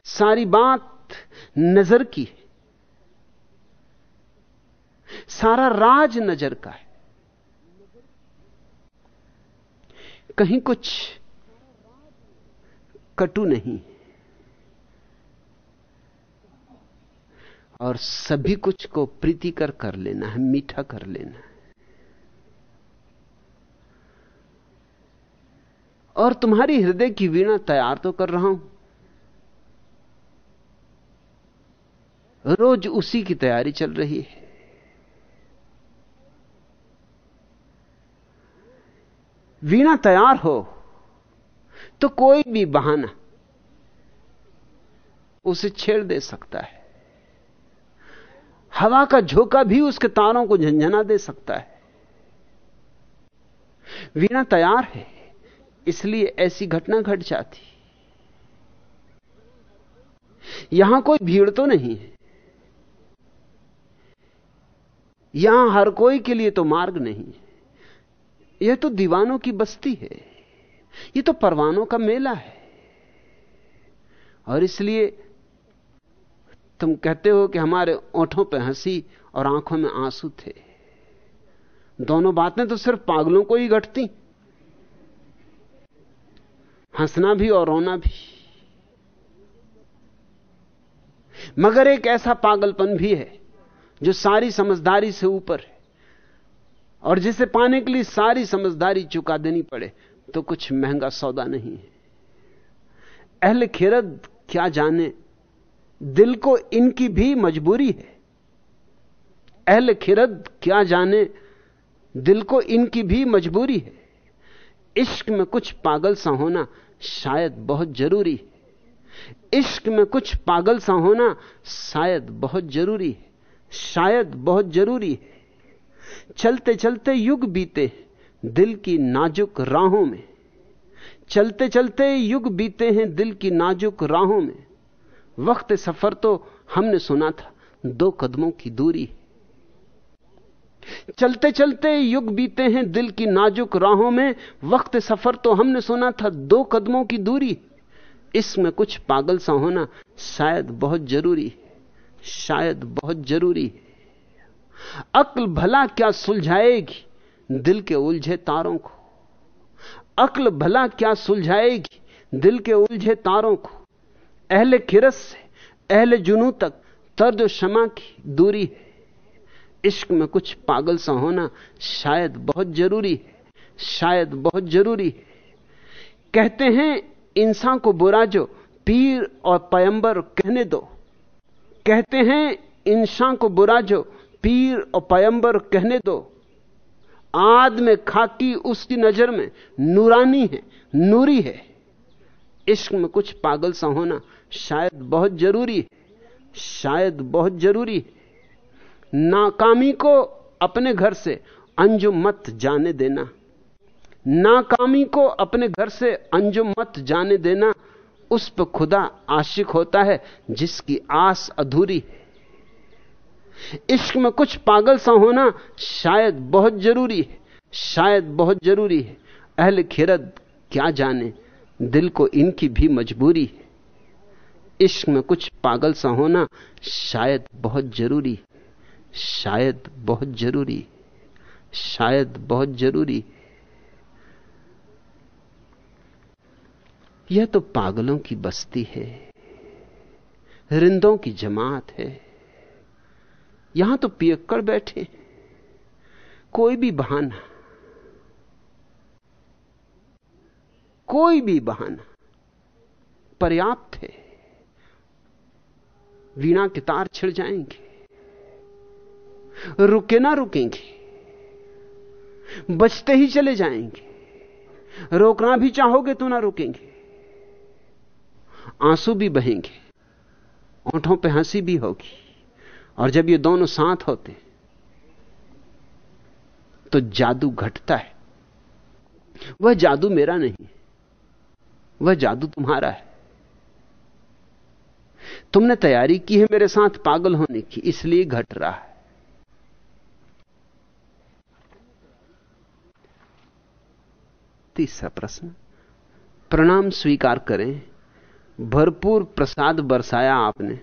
सारी बात नज़र की है। सारा राज नज़र का है। कहीं कुछ कटु नहीं। और सभी कुछ को प्रीतिकर कर लेना है, मीठा कर लेना है। और तुम्हारी हृदय की वीणा तैयार तो कर रहा हूँ। रोज उसी की तैयारी चल रही है। वीणा तैयार हो। तो कोई भी बहाना उसे छेड़ दे सकता है। हवा का झोंका भी उसके तारों को झंझना दे सकता है। वीणा तैयार है, इसलिए ऐसी घटना घट जाती। यहाँ कोई भीड़ तो नहीं है। यहाँ हर कोई के लिए तो मार्ग नहीं है। यह तो दीवानों की बस्ती है। यह तो परवानों का मेला है। और इसलिए तुम कहते हो कि हमारे ओठों पे हँसी और आँखों में आँसू थे। दोनों बातें तो सिर्फ़ पागलों को ही घटती। हंसना भी और रोना भी। मगर एक ऐसा पागलपन भी है, जो सारी समझदारी से ऊपर है, और जिसे पाने के लिए सारी समझदारी चुका देनी पड़े। तो कुछ महँगा सौदा नहीं है। अहल खिरद क्या जाने? दिल को इनकी भी मजबूरी है। अहल खिरद क्या जाने? दिल को इनकी भी मजबूरी है। इश्क में कुछ पागल सा होना शायद बहुत ज़रूरी है। इश्क में कुछ पागल सा होना शायद बहुत ज़रूरी है। शायद बहुत ज़रूरी है। चलते चलते युग बीते दिल की नाजुक राहों में। चलते चलते युग बीते हैं दिल की नाजुक राहों में। वक्त सफ़र तो हमने सुना था, दो कदमों की दूरी चलते चलते युग बीते हैं दिल की नाजुक राहों में, वक्त सफ़र तो हमने सुना था, दो कदमों की दूरी इसमें कुछ पागल सा होना शायद बहुत ज़रूरी है, शायद बहुत ज़रूरी है। अक्ल भला क्या सुलझाएगी? दिल के उलझे तारों को। अक्ल भला क्या सुलझाएगी दिल के उलझे तारों को। अहले खिरस से, अहले जुनू तक तर्द क्षमा की दूरी है। इश्क में कुछ पागल सा होना शायद बहुत ज़रूरी है, शायद बहुत ज़रूरी है। कहते हैं, इंसान को बुरा जो पीर और पयंबर कहने दो। कहते हैं, इंसान को बुरा जो पीर और पयंबर कहने दो। आद में खाकी उसकी नज़र में नूरानी है, नूरी है। इश्क में कुछ पागल सा होना शायद बहुत ज़रूरी है, शायद बहुत ज़रूरी है। नाकामी को अपने घर से अंजुम मत जाने देना। नाकामी को अपने घर से अंजुम मत जाने देना, उस पर खुदा आशिक होता है जिसकी आस अधूरी है। इश्क में कुछ पागल सा होना शायद बहुत ज़रूरी है, शायद बहुत ज़रूरी है। अहल खिरद क्या जाने, दिल को इनकी भी मजबूरी है। इश्क में कुछ पागल सा होना शायद बहुत ज़रूरी शायद बहुत ज़रूरी शायद बहुत ज़रूरी यह तो पागलों की बस्ती है, रिंदों की जमात है। यहाँ तो पियक्कड़ बैठे कोई भी बहाना, कोई भी बहाना पर्याप्त है। वीणा के तार छिड़ जाएँगे, रुके ना रुकेंगे, बचते ही चले जाएँगे। रोकना भी चाहोगे तो ना रुकेंगे। आँसू भी बहेंगे ओंठों पे हँसी भी होगी। और जब ये दोनों साथ होते तो जादू घटता है। वह जादू मेरा नहीं वह जादू तुम्हारा है। तुमने तैयारी की है मेरे साथ पागल होने की, इसलिए घट रहा है। तीसरा प्रश्न, प्रणाम स्वीकार करें, भरपूर प्रसाद बरसाया आपने।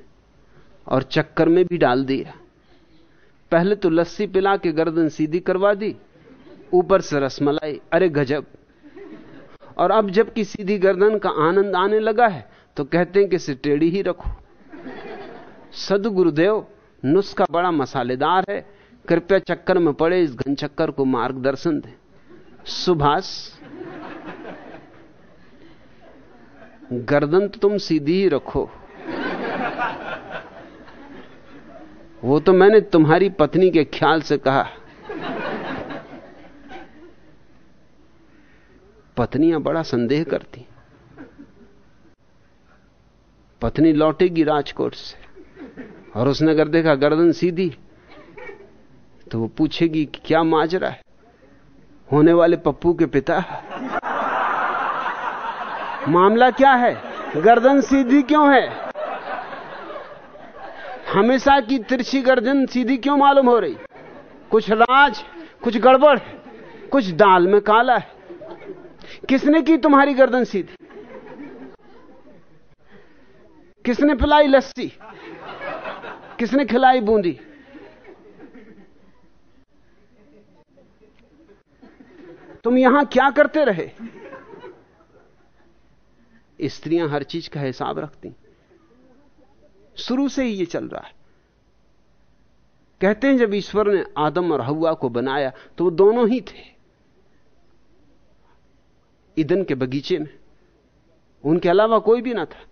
और चक्कर में भी डाल दिया। पहले तो लस्सी पिला के गर्दन सीधी करवा दी, ऊपर से रसमलाई, अरे गजब। और अब जबकि सीधी गर्दन का आनंद आने लगा है तो कहते हैं कि इसे टेढ़ी ही रखो। सदगुरुदेव, नुस्खा बड़ा मसालेदार है, कृपया चक्कर में पड़े इस घन चक्कर को मार्गदर्शन दें। सुभाष, गर्दन तो तुम सीधी ही रखो। वो तो मैंने तुम्हारी पत्नी के ख्याल से कहा। पत्नियाँ बड़ा संदेह करती। पत्नी लौटेगी राजकोट से, और उसने अगर देखा गर्दन सीधी तो वो पूछेगी कि क्या माजरा है? होने वाले पप्पू के पिता। मामला क्या है? गर्दन सीधी क्यों है? हमेशा की तिरछी गर्दन सीधी क्यों मालूम हो रही? कुछ राज, कुछ गड़बड़ है कुछ दाल में काला है। किसने की तुम्हारी गर्दन सीधी? किसने पिलाई लस्सी? किसने खिलाई बूंदी? तुम यहाँ क्या करते रहे? स्त्रियाँ हर चीज़ का हिसाब रखती। शुरू से ही ये चल रहा है। कहते हैं, जब ईश्वर ने आदम और हवा को बनाया तो वो दोनों ही थे। ईदन के बगीचे में। उनके अलावा कोई भी ना था।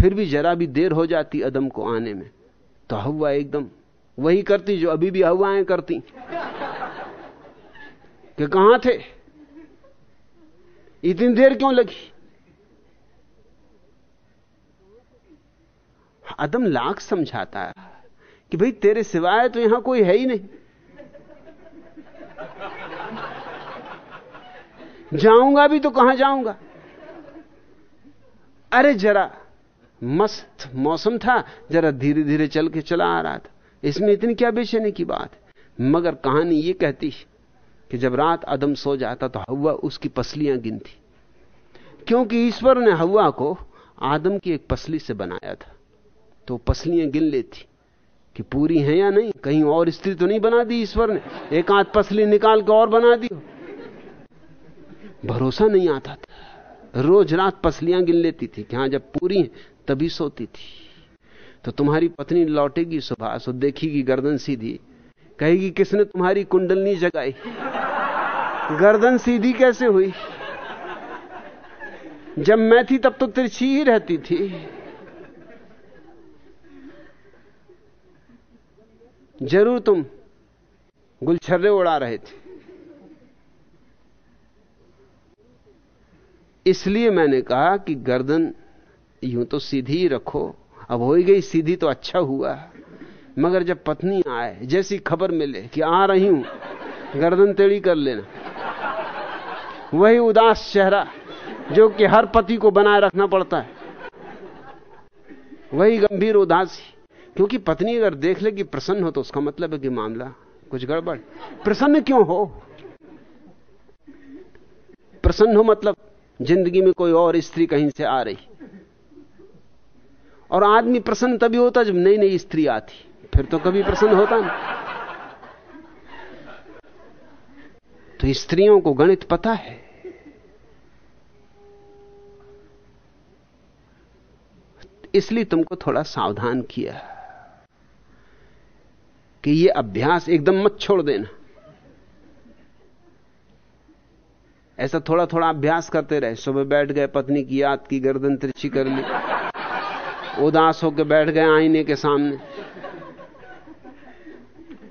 फिर भी जरा भी देर हो जाती अदम को आने में। तो हवा एकदम वही करती जो अभी भी हवाएँ करती। कि कहाँ थे? इतनी देर क्यों लगी? अदम लाख समझाता है कि भाई तेरे सिवाय तो यहाँ कोई है ही नहीं। जाऊँगा भी तो कहाँ जाऊँगा? अरे जरा मस्त मौसम था, जरा धीरे धीरे चल के चला आ रहा था। इसमें इतनी क्या बेचैनी की बात? है मगर कहानी यह कहती कि जब रात अदम सो जाता तो हवा उसकी पसलियाँ गिनती। क्योंकि ईश्वर ने हवा को आदम की एक पसली से बनाया था। तो पसलियाँ गिन लेती कि पूरी हैं या नहीं? कहीं और स्त्री तो नहीं बना दी ईश्वर ने। एक आध पसली निकाल के और बना दी। भरोसा नहीं आता था। रोज रात पसलियाँ गिन लेती थी कि हाँ, जब पूरी हैं, तभी सोती थी। तो तुम्हारी पत्नी लौटेगी सुबह, सो देखेगी गर्दन सीधी। कहेगी, किसने तुम्हारी कुंडलनी जगाई? गर्दन सीधी कैसे हुई? जब मैं थी, तब तो तिरछी ही रहती थी। ज़रूर तुम गुलछर्रे उड़ा रहे थे। इसलिए मैंने कहा कि गर्दन यूँ तो सीधी ही रखो। अब हो ही गई, सीधी तो अच्छा हुआ। मगर जब पत्नी आए, जैसी खबर मिले कि आ रही हूँ, गर्दन टेढ़ी कर लेना। वही उदास चेहरा जो कि हर पति को बनाए रखना पड़ता है। वही गंभीर उदासी। क्योंकि पत्नी अगर देख ले कि प्रसन्न हो तो उसका मतलब है कि मामला कुछ गड़बड़। प्रसन्न क्यों हो? प्रसन्न हो मतलब ज़िंदगी में कोई और स्त्री कहीं से आ रही। और आदमी प्रसन्न तभी होता जब नई नई स्त्री आती। फिर तो कभी प्रसन्न होता नहीं। तो स्त्रियों को गणित पता है। इसलिए तुमको थोड़ा सावधान किया। कि यह अभ्यास एकदम मत छोड़ देना। ऐसा थोड़ा थोड़ा अभ्यास करते रहे। सुबह बैठ गए, पत्नी की याद की, गर्दन तिरछी कर ली। उदास होकर बैठ गए आईने के सामने।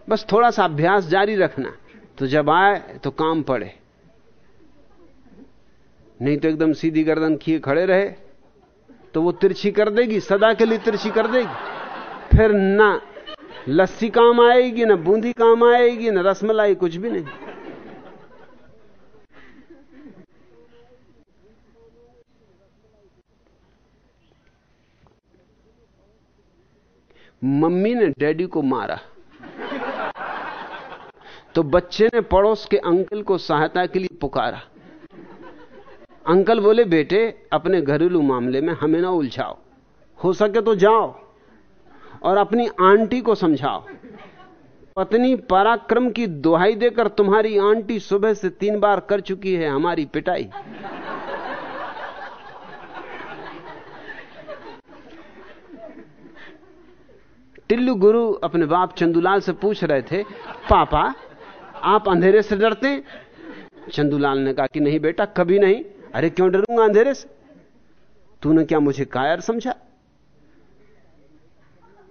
बस थोड़ा सा अभ्यास जारी रखना। तो जब आए तो काम पड़े। नहीं तो एकदम सीधी गर्दन किए खड़े रहे। तो वो तिरछी कर देगी, सदा के लिए तिरछी कर देगी। फिर ना लस्सी काम आएगी, ना बूंदी काम आएगी, ना रसमलाई कुछ भी नहीं। मम्मी ने डैडी को मारा। तो बच्चे ने पड़ोस के अंकल को सहायता के लिए पुकारा। अंकल बोले, बेटे, अपने घरेलू मामले में हमें ना उलझाओ। हो सके तो जाओ। और अपनी आंटी को समझाओ। पत्नी पराक्रम की दुहाई देकर तुम्हारी आंटी सुबह से तीन बार कर चुकी है हमारी पिटाई। टिल्लू गुरु अपने बाप चंदूलाल से पूछ रहे थे, पापा, आप अंधेरे से डरते चंदूलाल ने कहा कि नहीं बेटा, कभी नहीं। अरे क्यों डरूँगा अंधेरे से? तूने क्या मुझे कायर समझा?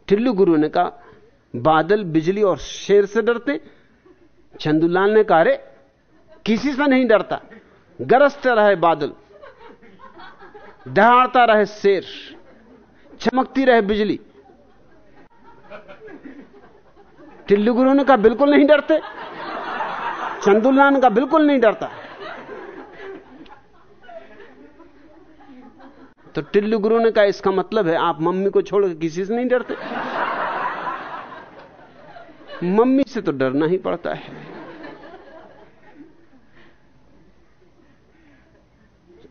टिल्लू गुरु ने कहा, बादल, बिजली और शेर से डरते। चंदूलाल ने कहा किसी से नहीं डरता। गरजता रहे बादल, दहाड़ता रहे शेर, चमकती रहे बिजली। टिल्लू गुरु ने कहा, बिल्कुल नहीं डरते। चंदुलाल ने कहा, बिल्कुल नहीं डरता। तो टिल्लू गुरु ने कहा, इसका मतलब है आप मम्मी को छोड़कर किसी से नहीं डरते। मम्मी से तो डरना ही पड़ता है।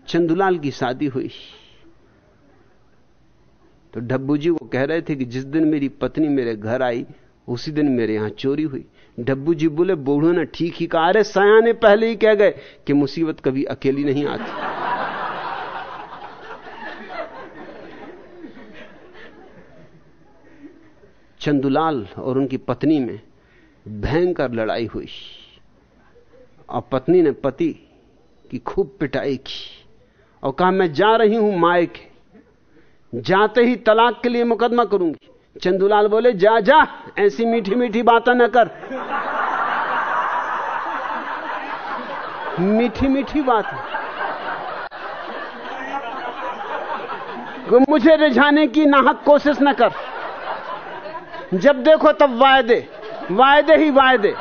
चंदुलाल की शादी हुई। तो डब्बू जी वो कह रहे थे कि जिस दिन मेरी पत्नी मेरे घर आई, उसी दिन मेरे यहाँ चोरी हुई। डब्बू जी बोले, बूढ़ों ने ठीक ही कहा। अरे सया ने पहले ही कह गए कि मुसीबत कभी अकेली नहीं आती। चंदुलाल और उनकी पत्नी में भयंकर लड़ाई हुई। और पत्नी ने पति की खूब पिटाई की और कहा, मैं जा रही हूँ मायके जाते ही तलाक के लिए मुकदमा करूँगी। चंदूलाल बोले, जा जा, ऐसी मीठी मीठी बातें न कर। मीठी मीठी बात। मुझे रिझाने की नाहक कोशिश न कर। जब देखो तब वायदे। वायदे ही वायदे।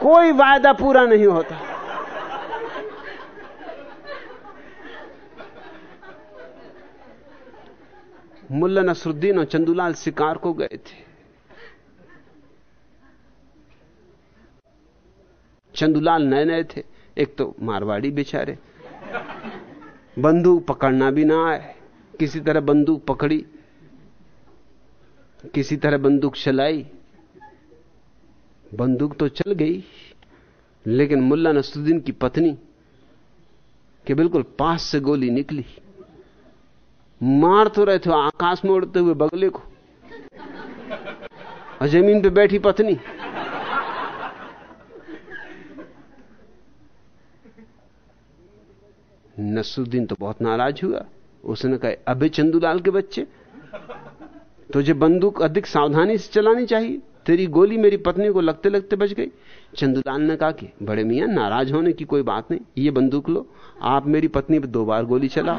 कोई वायदा पूरा नहीं होता। मुल्ला नसरुद्दीन और चंदूलाल शिकार को गए थे। चंदूलाल नए नए थे। एक तो मारवाड़ी बेचारे। बंदूक पकड़ना भी ना आए। किसी तरह बंदूक पकड़ी। किसी तरह बंदूक चलाई। बंदूक तो चल गई, लेकिन मुल्ला नसरुद्दीन की पत्नी के बिल्कुल पास से गोली निकली। मार तो रहे थे, आकाश में उड़ते हुए बगले को। और ज़मीन पे बैठी पत्नी। नसरुद्दीन तो बहुत नाराज़ हुआ। उसने कहा, अबे चंदूलाल के बच्चे तुझे बंदूक अधिक सावधानी से चलानी चाहिए। तेरी गोली मेरी पत्नी को लगते लगते बच गई। चंदूलाल ने कहा कि, बड़े मियाँ, नाराज़ होने की कोई बात नहीं। ये बंदूक लो। आप मेरी पत्नी पर दो बार गोली चलाओ।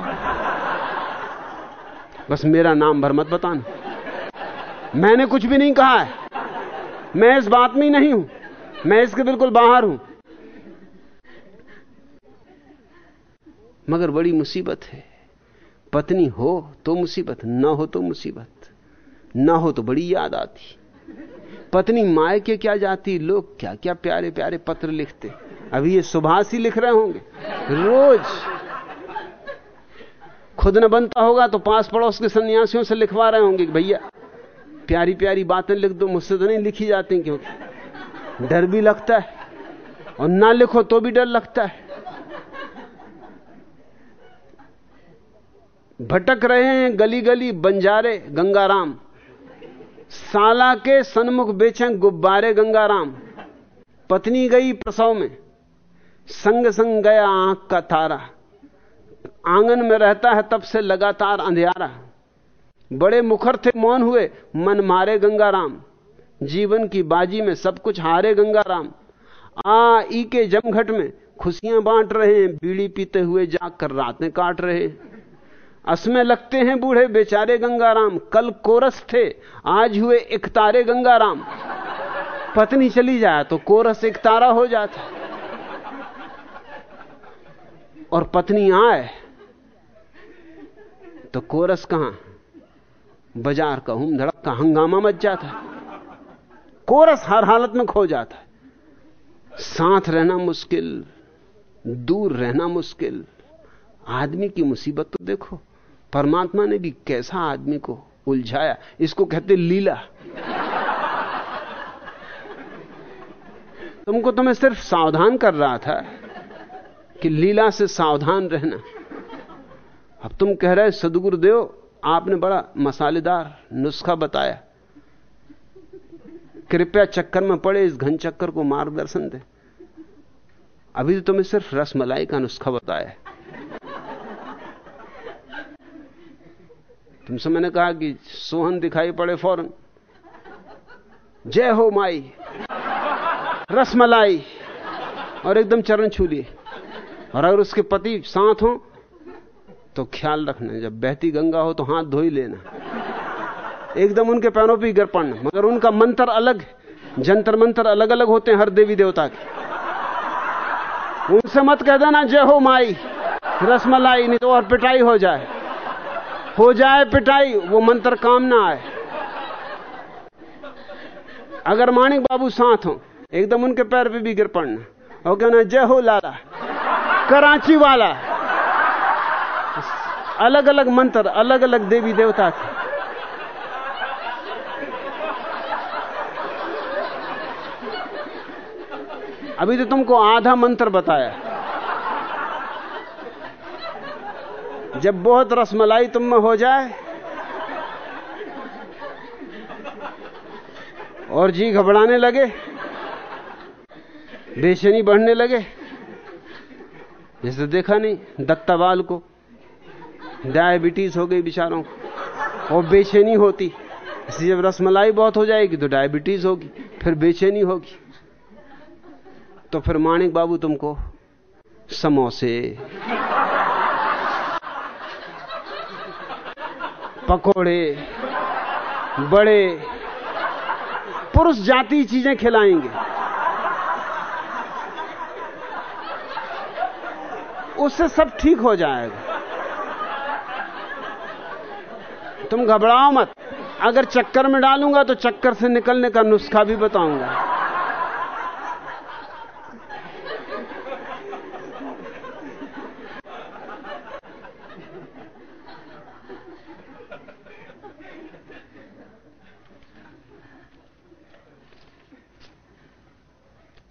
बस मेरा नाम भर मत बताना। मैंने कुछ भी नहीं कहा है। मैं इस बात में ही नहीं हूँ। मैं इसके बिल्कुल बाहर हूँ। मगर बड़ी मुसीबत है। पत्नी हो तो मुसीबत, न हो तो मुसीबत। न हो तो बड़ी याद आती। पत्नी माए के क्या जाती, लोग क्या क्या प्यारे प्यारे पत्र लिखते। अभी ये सुभाष ही लिख रहे होंगे। रोज। खुद न बनता होगा तो पास पड़ोस के सन्यासियों से लिखवा रहे होंगे भैया, प्यारी प्यारी बातें लिख दो, मुझसे तो नहीं लिखी जाती क्योंकि। डर भी लगता है। और ना लिखो तो भी डर लगता है। भटक रहे हैं गली गली बंजारे गंगाराम। साला के सन्मुख बेचें गुब्बारे गंगाराम। पत्नी गई प्रसव में। संग संग गया आँख का तारा। आँगन में रहता है तब से लगातार अंधियारा। बड़े मुखर थे मौन हुए, मन मारे गंगाराम। जीवन की बाजी में सब कुछ हारे गंगाराम। आ, ई के जमघट में खुशियाँ बांट रहे हैं, बीड़ी पीते हुए जाकर रातें काट रहे असमें लगते हैं बूढ़े बेचारे गंगाराम। कल कोरस थे, आज हुए इकतारे गंगाराम। पत्नी चली जाए तो कोरस इकतारा हो जाता। और पत्नी आए तो कोरस कहाँ? बाज़ार का हुम धड़क का हंगामा मच जाता। है कोरस हर हालत में खो जाता। है साथ रहना मुश्किल, दूर रहना मुश्किल। आदमी की मुसीबत तो देखो। परमात्मा ने भी कैसा आदमी को उलझाया? इसको कहते लीला। तुमको तो मैं सिर्फ़ सावधान कर रहा था कि लीला से सावधान रहना। अब तुम कह रहे सदगुरुदेव, आपने बड़ा मसालेदार नुस्खा बताया। कृपया चक्कर में पड़े, इस घन चक्कर को मार्गदर्शन दे। अभी तो तुम्हें सिर्फ़ रसमलाई का नुस्खा बताया। तुमसे मैंने कहा कि सोहन दिखाई पड़े फ़ौरन। जय हो माई। रसमलाई और एकदम चरण छू लिए और अगर उसके पति साथ हो तो ख्याल रखना, जब बहती गंगा हो तो हाथ धो ही लेना। एकदम उनके पैरों पर गिर पड़ना। मगर उनका मंत्र अलग, जंतर मंत्र अलग अलग होते हैं हर देवी देवता के। उनसे मत कह देना, जय हो माई। रसमलाई नहीं तो और पिटाई हो जाए। हो जाए पिटाई, वो मंत्र काम ना आए। अगर माणिक बाबू साथ हो, एकदम उनके पैर पे भी गिर पड़ना। और कहना, जय हो लाला, कराची वाला। अलग अलग मंत्र अलग अलग देवी देवता के अभी तो तुमको आधा मंत्र बताया। जब बहुत रसमलाई तुम में हो जाए। और जी घबराने लगे। बेचैनी बढ़ने लगे। जैसे देखा नहीं दत्तावाल को। डायबिटीज़ हो गई बेचारों को। और बेचैनी होती। इसलिए जब रसमलाई बहुत हो जाएगी तो डायबिटीज़ होगी, फिर बेचैनी होगी। तो फिर माणिक बाबू तुमको समोसे। पकोड़े, बड़े पुरुष जाति चीज़ें खिलाएँगे। उससे सब ठीक हो जाएगा। तुम घबराओ मत। अगर चक्कर में डालूँगा तो चक्कर से निकलने का नुस्खा भी बताऊँगा।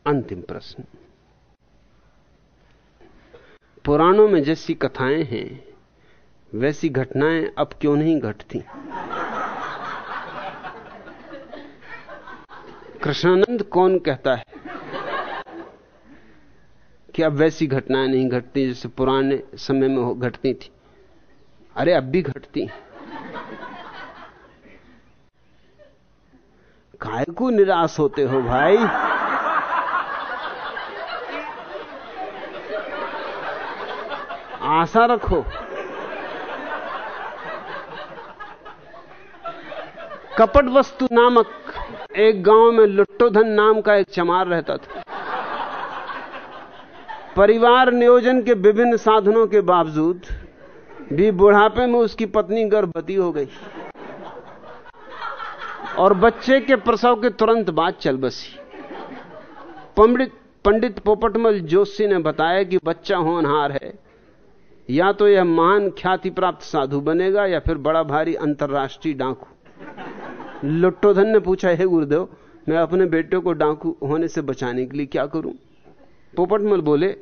अंतिम प्रश्न। पुराणों में जैसी कथाएँ हैं, वैसी घटनाएँ अब क्यों नहीं घटती? कृष्णानंद कौन कहता है कि अब वैसी घटनाएँ नहीं घटती जैसे पुराने समय में घटती थी? अरे, अब भी घटती काय को निराश होते हो भाई? आशा रखो। कपट वस्तु नामक एक गाँव में लुट्टोधन नाम का एक चमार रहता था। परिवार नियोजन के विभिन्न साधनों के बावजूद भी बुढ़ापे में उसकी पत्नी गर्भवती हो गई। और बच्चे के प्रसव के तुरंत बाद चल बसी। पंडित पंडित पोपटमल जोशी ने बताया कि बच्चा होनहार है। या तो यह महान ख्याति प्राप्त साधु बनेगा या फिर बड़ा भारी अंतर्राष्ट्रीय डाकू। लुट्टोधन ने पूछा, हे गुरुदेव, मैं अपने बेटे को डाकू होने से बचाने के लिए क्या करूँ? पोपटमल बोले,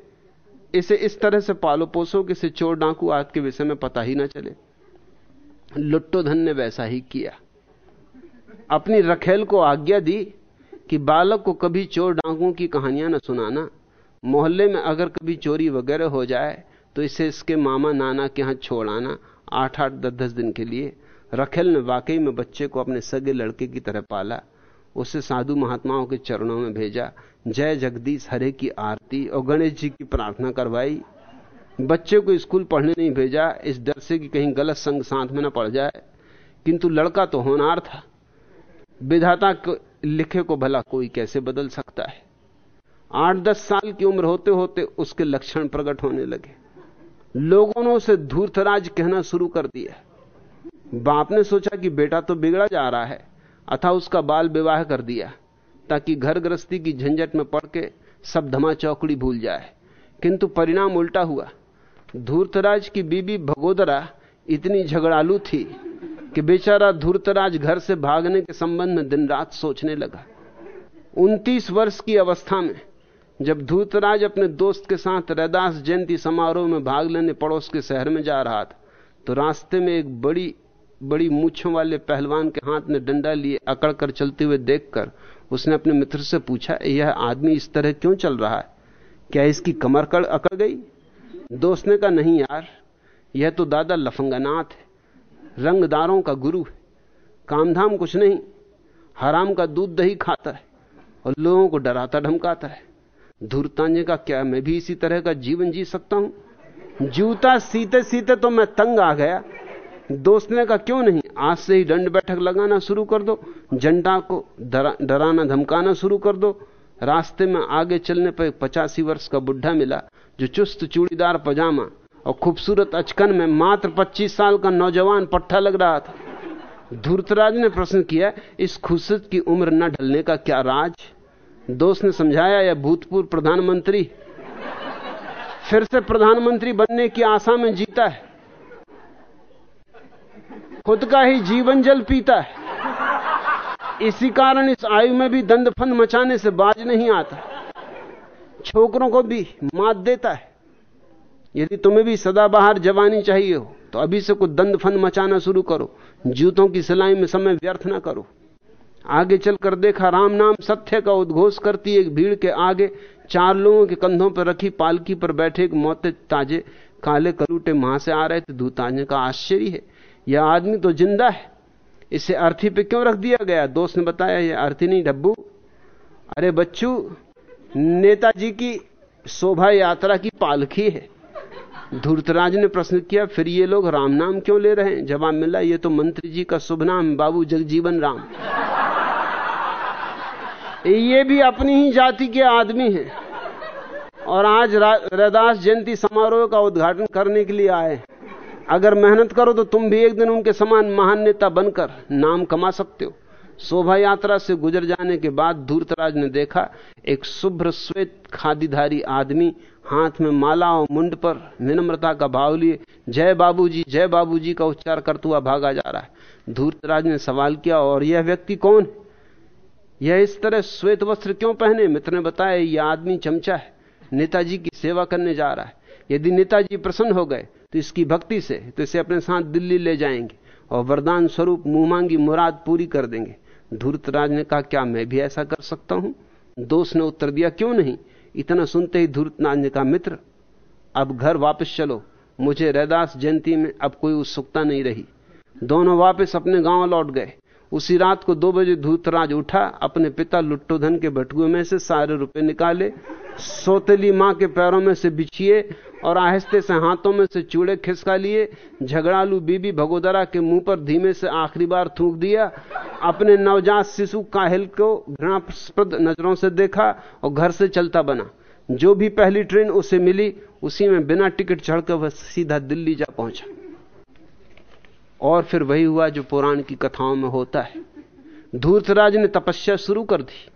इसे इस तरह से पालो पोसो कि इसे चोर डाकू आज के विषय में पता ही ना चले। लुट्टोधन ने वैसा ही किया। अपनी रखेल को आज्ञा दी कि बालक को कभी चोर डाकुओं की कहानियाँ न सुनाना। मोहल्ले में अगर कभी चोरी वगैरह हो जाए तो इसे इसके मामा नाना के यहाँ छोड़ आना, आठ आठ, दस दस दिन के लिए। रखेल ने वाकई में बच्चे को अपने सगे लड़के की तरह पाला, उसे साधु महात्माओं के चरणों में भेजा। जय जगदीश, हरे की आरती और गणेश जी की प्रार्थना करवाई। बच्चे को स्कूल पढ़ने नहीं भेजा, इस डर से कि कहीं गलत संग साथ में न पड़ जाए। किंतु लड़का तो होनार था। विधाता लिखे को भला कोई कैसे बदल सकता है? आठ, दस साल की उम्र होते होते उसके लक्षण प्रकट होने लगे। लोगों ने उसे धूर्तराज कहना शुरू कर दिया। बाप ने सोचा कि बेटा तो बिगड़ा जा रहा है, अथा उसका बाल विवाह कर दिया, ताकि घर गृहस्थी की झंझट में पड़ के सब धमा चौकड़ी भूल जाए। किंतु परिणाम उल्टा हुआ। धूर्तराज की बीबी भगोदरा इतनी झगड़ालू थी कि बेचारा धूर्तराज घर से भागने के संबंध में दिन रात सोचने लगा। 29 वर्ष की अवस्था में जब धूतराज अपने दोस्त के साथ रैदास जयंती समारोह में भाग लेने पड़ोस के शहर में जा रहा था तो रास्ते में एक बड़ी बड़ी मूछों वाले पहलवान के हाथ में डंडा लिए अकड़ कर चलते हुए देखकर उसने अपने मित्र से पूछा, यह आदमी इस तरह क्यों चल रहा है? क्या इसकी कमर कड़ अकड़ गई? दोस्त ने कहा, नहीं यार, यह तो दादा लफंगनाथ है, रंगदारों का गुरु है, कामधाम कुछ नहीं, हराम का दूध दही खाता है और लोगों को डराता धमकाता है। धूर्तांजे का क्या मैं भी इसी तरह का जीवन जी सकता हूँ। जूता सीते सीते तो मैं तंग आ गया। दोस्त ने कहा क्यों नहीं? आज से ही दंड बैठक लगाना शुरू कर दो। जनता को डराना, धमकाना शुरू कर दो। रास्ते में आगे चलने पर पचासी वर्ष का बुढ़ा मिला, जो चुस्त चूड़ीदार पजामा और खूबसूरत अचकन में मात्र 25 साल का नौजवान पट्टा लग रहा था। धूर्तराज ने प्रश्न किया, इस खुशत की उम्र न ढलने का क्या राज? दोस्त ने समझाया, यह भूतपूर्व प्रधानमंत्री। फिर से प्रधानमंत्री बनने की आशा में जीता है। खुद का ही जीवन जल पीता है। इसी कारण इस आयु में भी दंड फंद मचाने से बाज नहीं आता। छोकरों को भी मात देता है। यदि तुम्हें भी सदाबहार जवानी चाहिए हो तो अभी से कुछ दंड फंद मचाना शुरू करो। जूतों की सिलाई में समय व्यर्थ ना करो। आगे चलकर देखा राम नाम सत्य का उद्घोष करती एक भीड़ के आगे, चार लोगों के कंधों पर रखी पालकी पर बैठे एक मोते ताजे काले कलूटे वहाँ से आ रहे थे। धूताजे का आश्चर्य है। यह आदमी तो ज़िंदा है। इसे अर्थी पे क्यों रख दिया गया? दोस्त ने बताया, यह अर्थी नहीं, डब्बू। अरे बच्चू, नेताजी की शोभा यात्रा की पालखी है। धूर्तराज ने प्रश्न किया, फिर ये लोग राम नाम क्यों ले रहे हैं? जवाब मिला, ये तो मंत्री जी का शुभ नाम, बाबू जगजीवन राम। ये भी अपनी ही जाति के आदमी हैं। और आज रैदास जयंती समारोह का उद्घाटन करने के लिए आए अगर मेहनत करो तो तुम भी एक दिन उनके समान महान नेता बनकर नाम कमा सकते हो। शोभा यात्रा से गुजर जाने के बाद धूर्तराज ने देखा, एक शुभ्र श्वेत खादीधारी आदमी हाथ में माला और मुंड पर विनम्रता का भाव लिए, जय बाबूजी जय बाबूजी का उच्चार करता हुआ भागा जा रहा है। धूर्तराज ने सवाल किया, और यह व्यक्ति कौन? है यह इस तरह श्वेत वस्त्र क्यों पहने? मित्र ने बताया यह आदमी चमचा है, नेताजी की सेवा करने जा रहा है। यदि नेताजी प्रसन्न हो गए तो इसकी भक्ति से तो इसे अपने साथ दिल्ली ले जाएँगे और वरदान स्वरूप मुँह मांगी मुराद पूरी कर देंगे। धूर्तराज ने कहा, क्या मैं भी ऐसा कर सकता हूँ? दोस्त ने उत्तर दिया, क्यों नहीं? इतना सुनते ही धूर्तराज ने कहा, मित्र, अब घर वापस चलो। मुझे रैदास जयंती में अब कोई उत्सुकता नहीं रही। दोनों वापस अपने गाँव लौट गए। उसी रात को दो बजे धूतराज उठा, अपने पिता लुट्टोधन के बटुए में से सारे रुपए निकाले सोतेली माँ के पैरों में से बिछिए और आहिस्ते से हाथों में से चूड़े खिसका लिए, झगड़ालू बीबी भगोदरा के मुँह पर धीमे से आखिरी बार थूक दिया, अपने नवजात शिशु काहिल को घृणास्पद नज़रों से देखा और घर से चलता बना। जो भी पहली ट्रेन उसे मिली, उसी में बिना टिकट चढ़कर वह सीधा दिल्ली जा पहुँचा। और फिर वही हुआ जो पुराण की कथाओं में होता है। धूर्तराज ने तपस्या शुरू कर दी।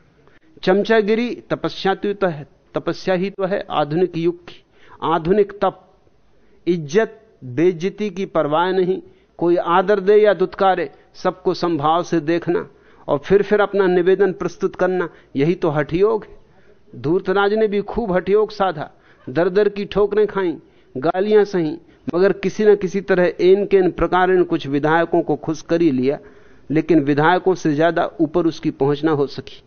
चमचागिरी तपस्या तो तपस्या ही तो है आधुनिक युग की। आधुनिक तप। इज़्ज़त बेज्जती की परवाह नहीं। कोई आदर दे या दुत्कारे, सबको संभाव से देखना और फिर फिर अपना निवेदन प्रस्तुत करना, यही तो हठयोग है। धूर्तराज ने भी खूब हठयोग साधा। दर दर की ठोकरें खाई, गालियाँ सही, मगर किसी न किसी तरह एन के इन प्रकार इन कुछ विधायकों को खुश कर ही लिया, लेकिन विधायकों से ज़्यादा ऊपर उसकी पहुँचना हो सकी।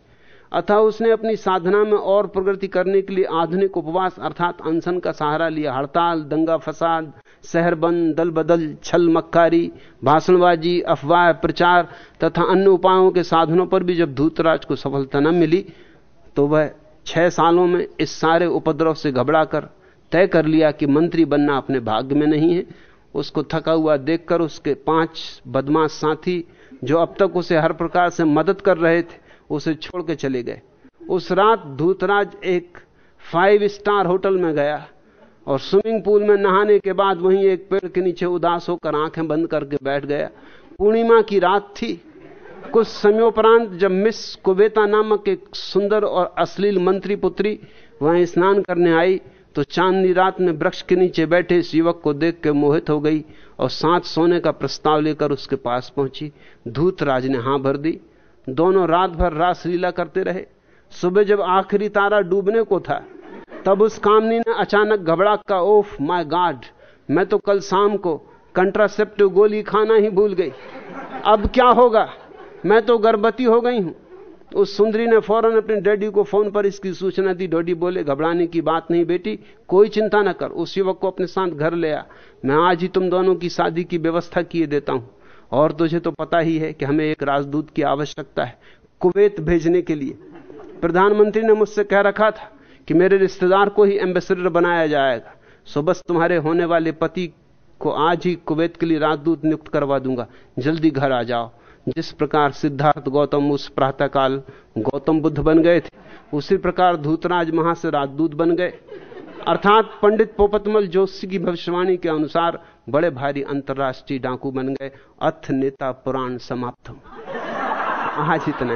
अतः उसने अपनी साधना में और प्रगति करने के लिए आधुनिक उपवास अर्थात अनशन का सहारा लिया। हड़ताल, दंगा फसाद शहर बंद दल बदल छल मक्कारी, भाषणबाजी, अफवाह, प्रचार तथा अन्य उपायों के साधनों पर भी जब धूतराज को सफलता न मिली तो वह छह सालों में इस सारे उपद्रव से घबराकर तय कर लिया कि मंत्री बनना अपने भाग्य में नहीं है। उसको थका हुआ देखकर उसके पाँच बदमाश साथी, जो अब तक उसे हर प्रकार से मदद कर रहे थे उसे छोड़ के चले गए। उस रात धूतराज एक फाइव स्टार होटल में गया और स्विमिंग पूल में नहाने के बाद वहीं एक पेड़ के नीचे उदास होकर आँखें बंद करके बैठ गया। पूर्णिमा की रात थी। कुछ समयोपरांत जब मिस कुबेता नामक एक सुंदर और अश्लील मंत्री पुत्री वहाँ स्नान करने आई तो चांदनी रात में वृक्ष के नीचे बैठे इस युवक को देख के मोहित हो गई और साथ सोने का प्रस्ताव लेकर उसके पास पहुँची। धूतराज ने हाँ भर दी। दोनों रात भर रासलीला करते रहे। सुबह जब आखिरी तारा डूबने को था, तब उस कामनी ने अचानक घबरा का ओफ माय गॉड, मैं तो कल शाम को कंट्रासेप्टिव गोली खाना ही भूल गई। अब क्या होगा? मैं तो गर्भवती हो गई हूँ। उस सुंदरी ने फ़ौरन अपने डैडी को फ़ोन पर इसकी सूचना दी। डैडी बोले, घबराने की बात नहीं बेटी, कोई चिंता न कर, उस युवक को अपने साथ घर ले आ। मैं आज ही तुम दोनों की शादी की व्यवस्था किए देता हूँ। और तुझे तो पता ही है कि हमें एक राजदूत की आवश्यकता है, कुवैत भेजने के लिए। प्रधानमंत्री ने मुझसे कह रखा था कि मेरे रिश्तेदार को ही एम्बेसडर बनाया जाएगा। सो बस तुम्हारे होने वाले पति को आज ही कुवैत के लिए राजदूत नियुक्त करवा दूँगा। जल्दी घर आ जाओ। जिस प्रकार सिद्धार्थ गौतम उस प्रातःकाल गौतम बुद्ध बन गए थे, उसी प्रकार धूतराज महा से राजदूत बन गए। अर्थात पंडित पोपतमल जोशी की भविष्यवाणी के अनुसार बड़े भारी अंतर्राष्ट्रीय डाकू बन गए। अर्थ नेता पुराण समाप्त आज इतने।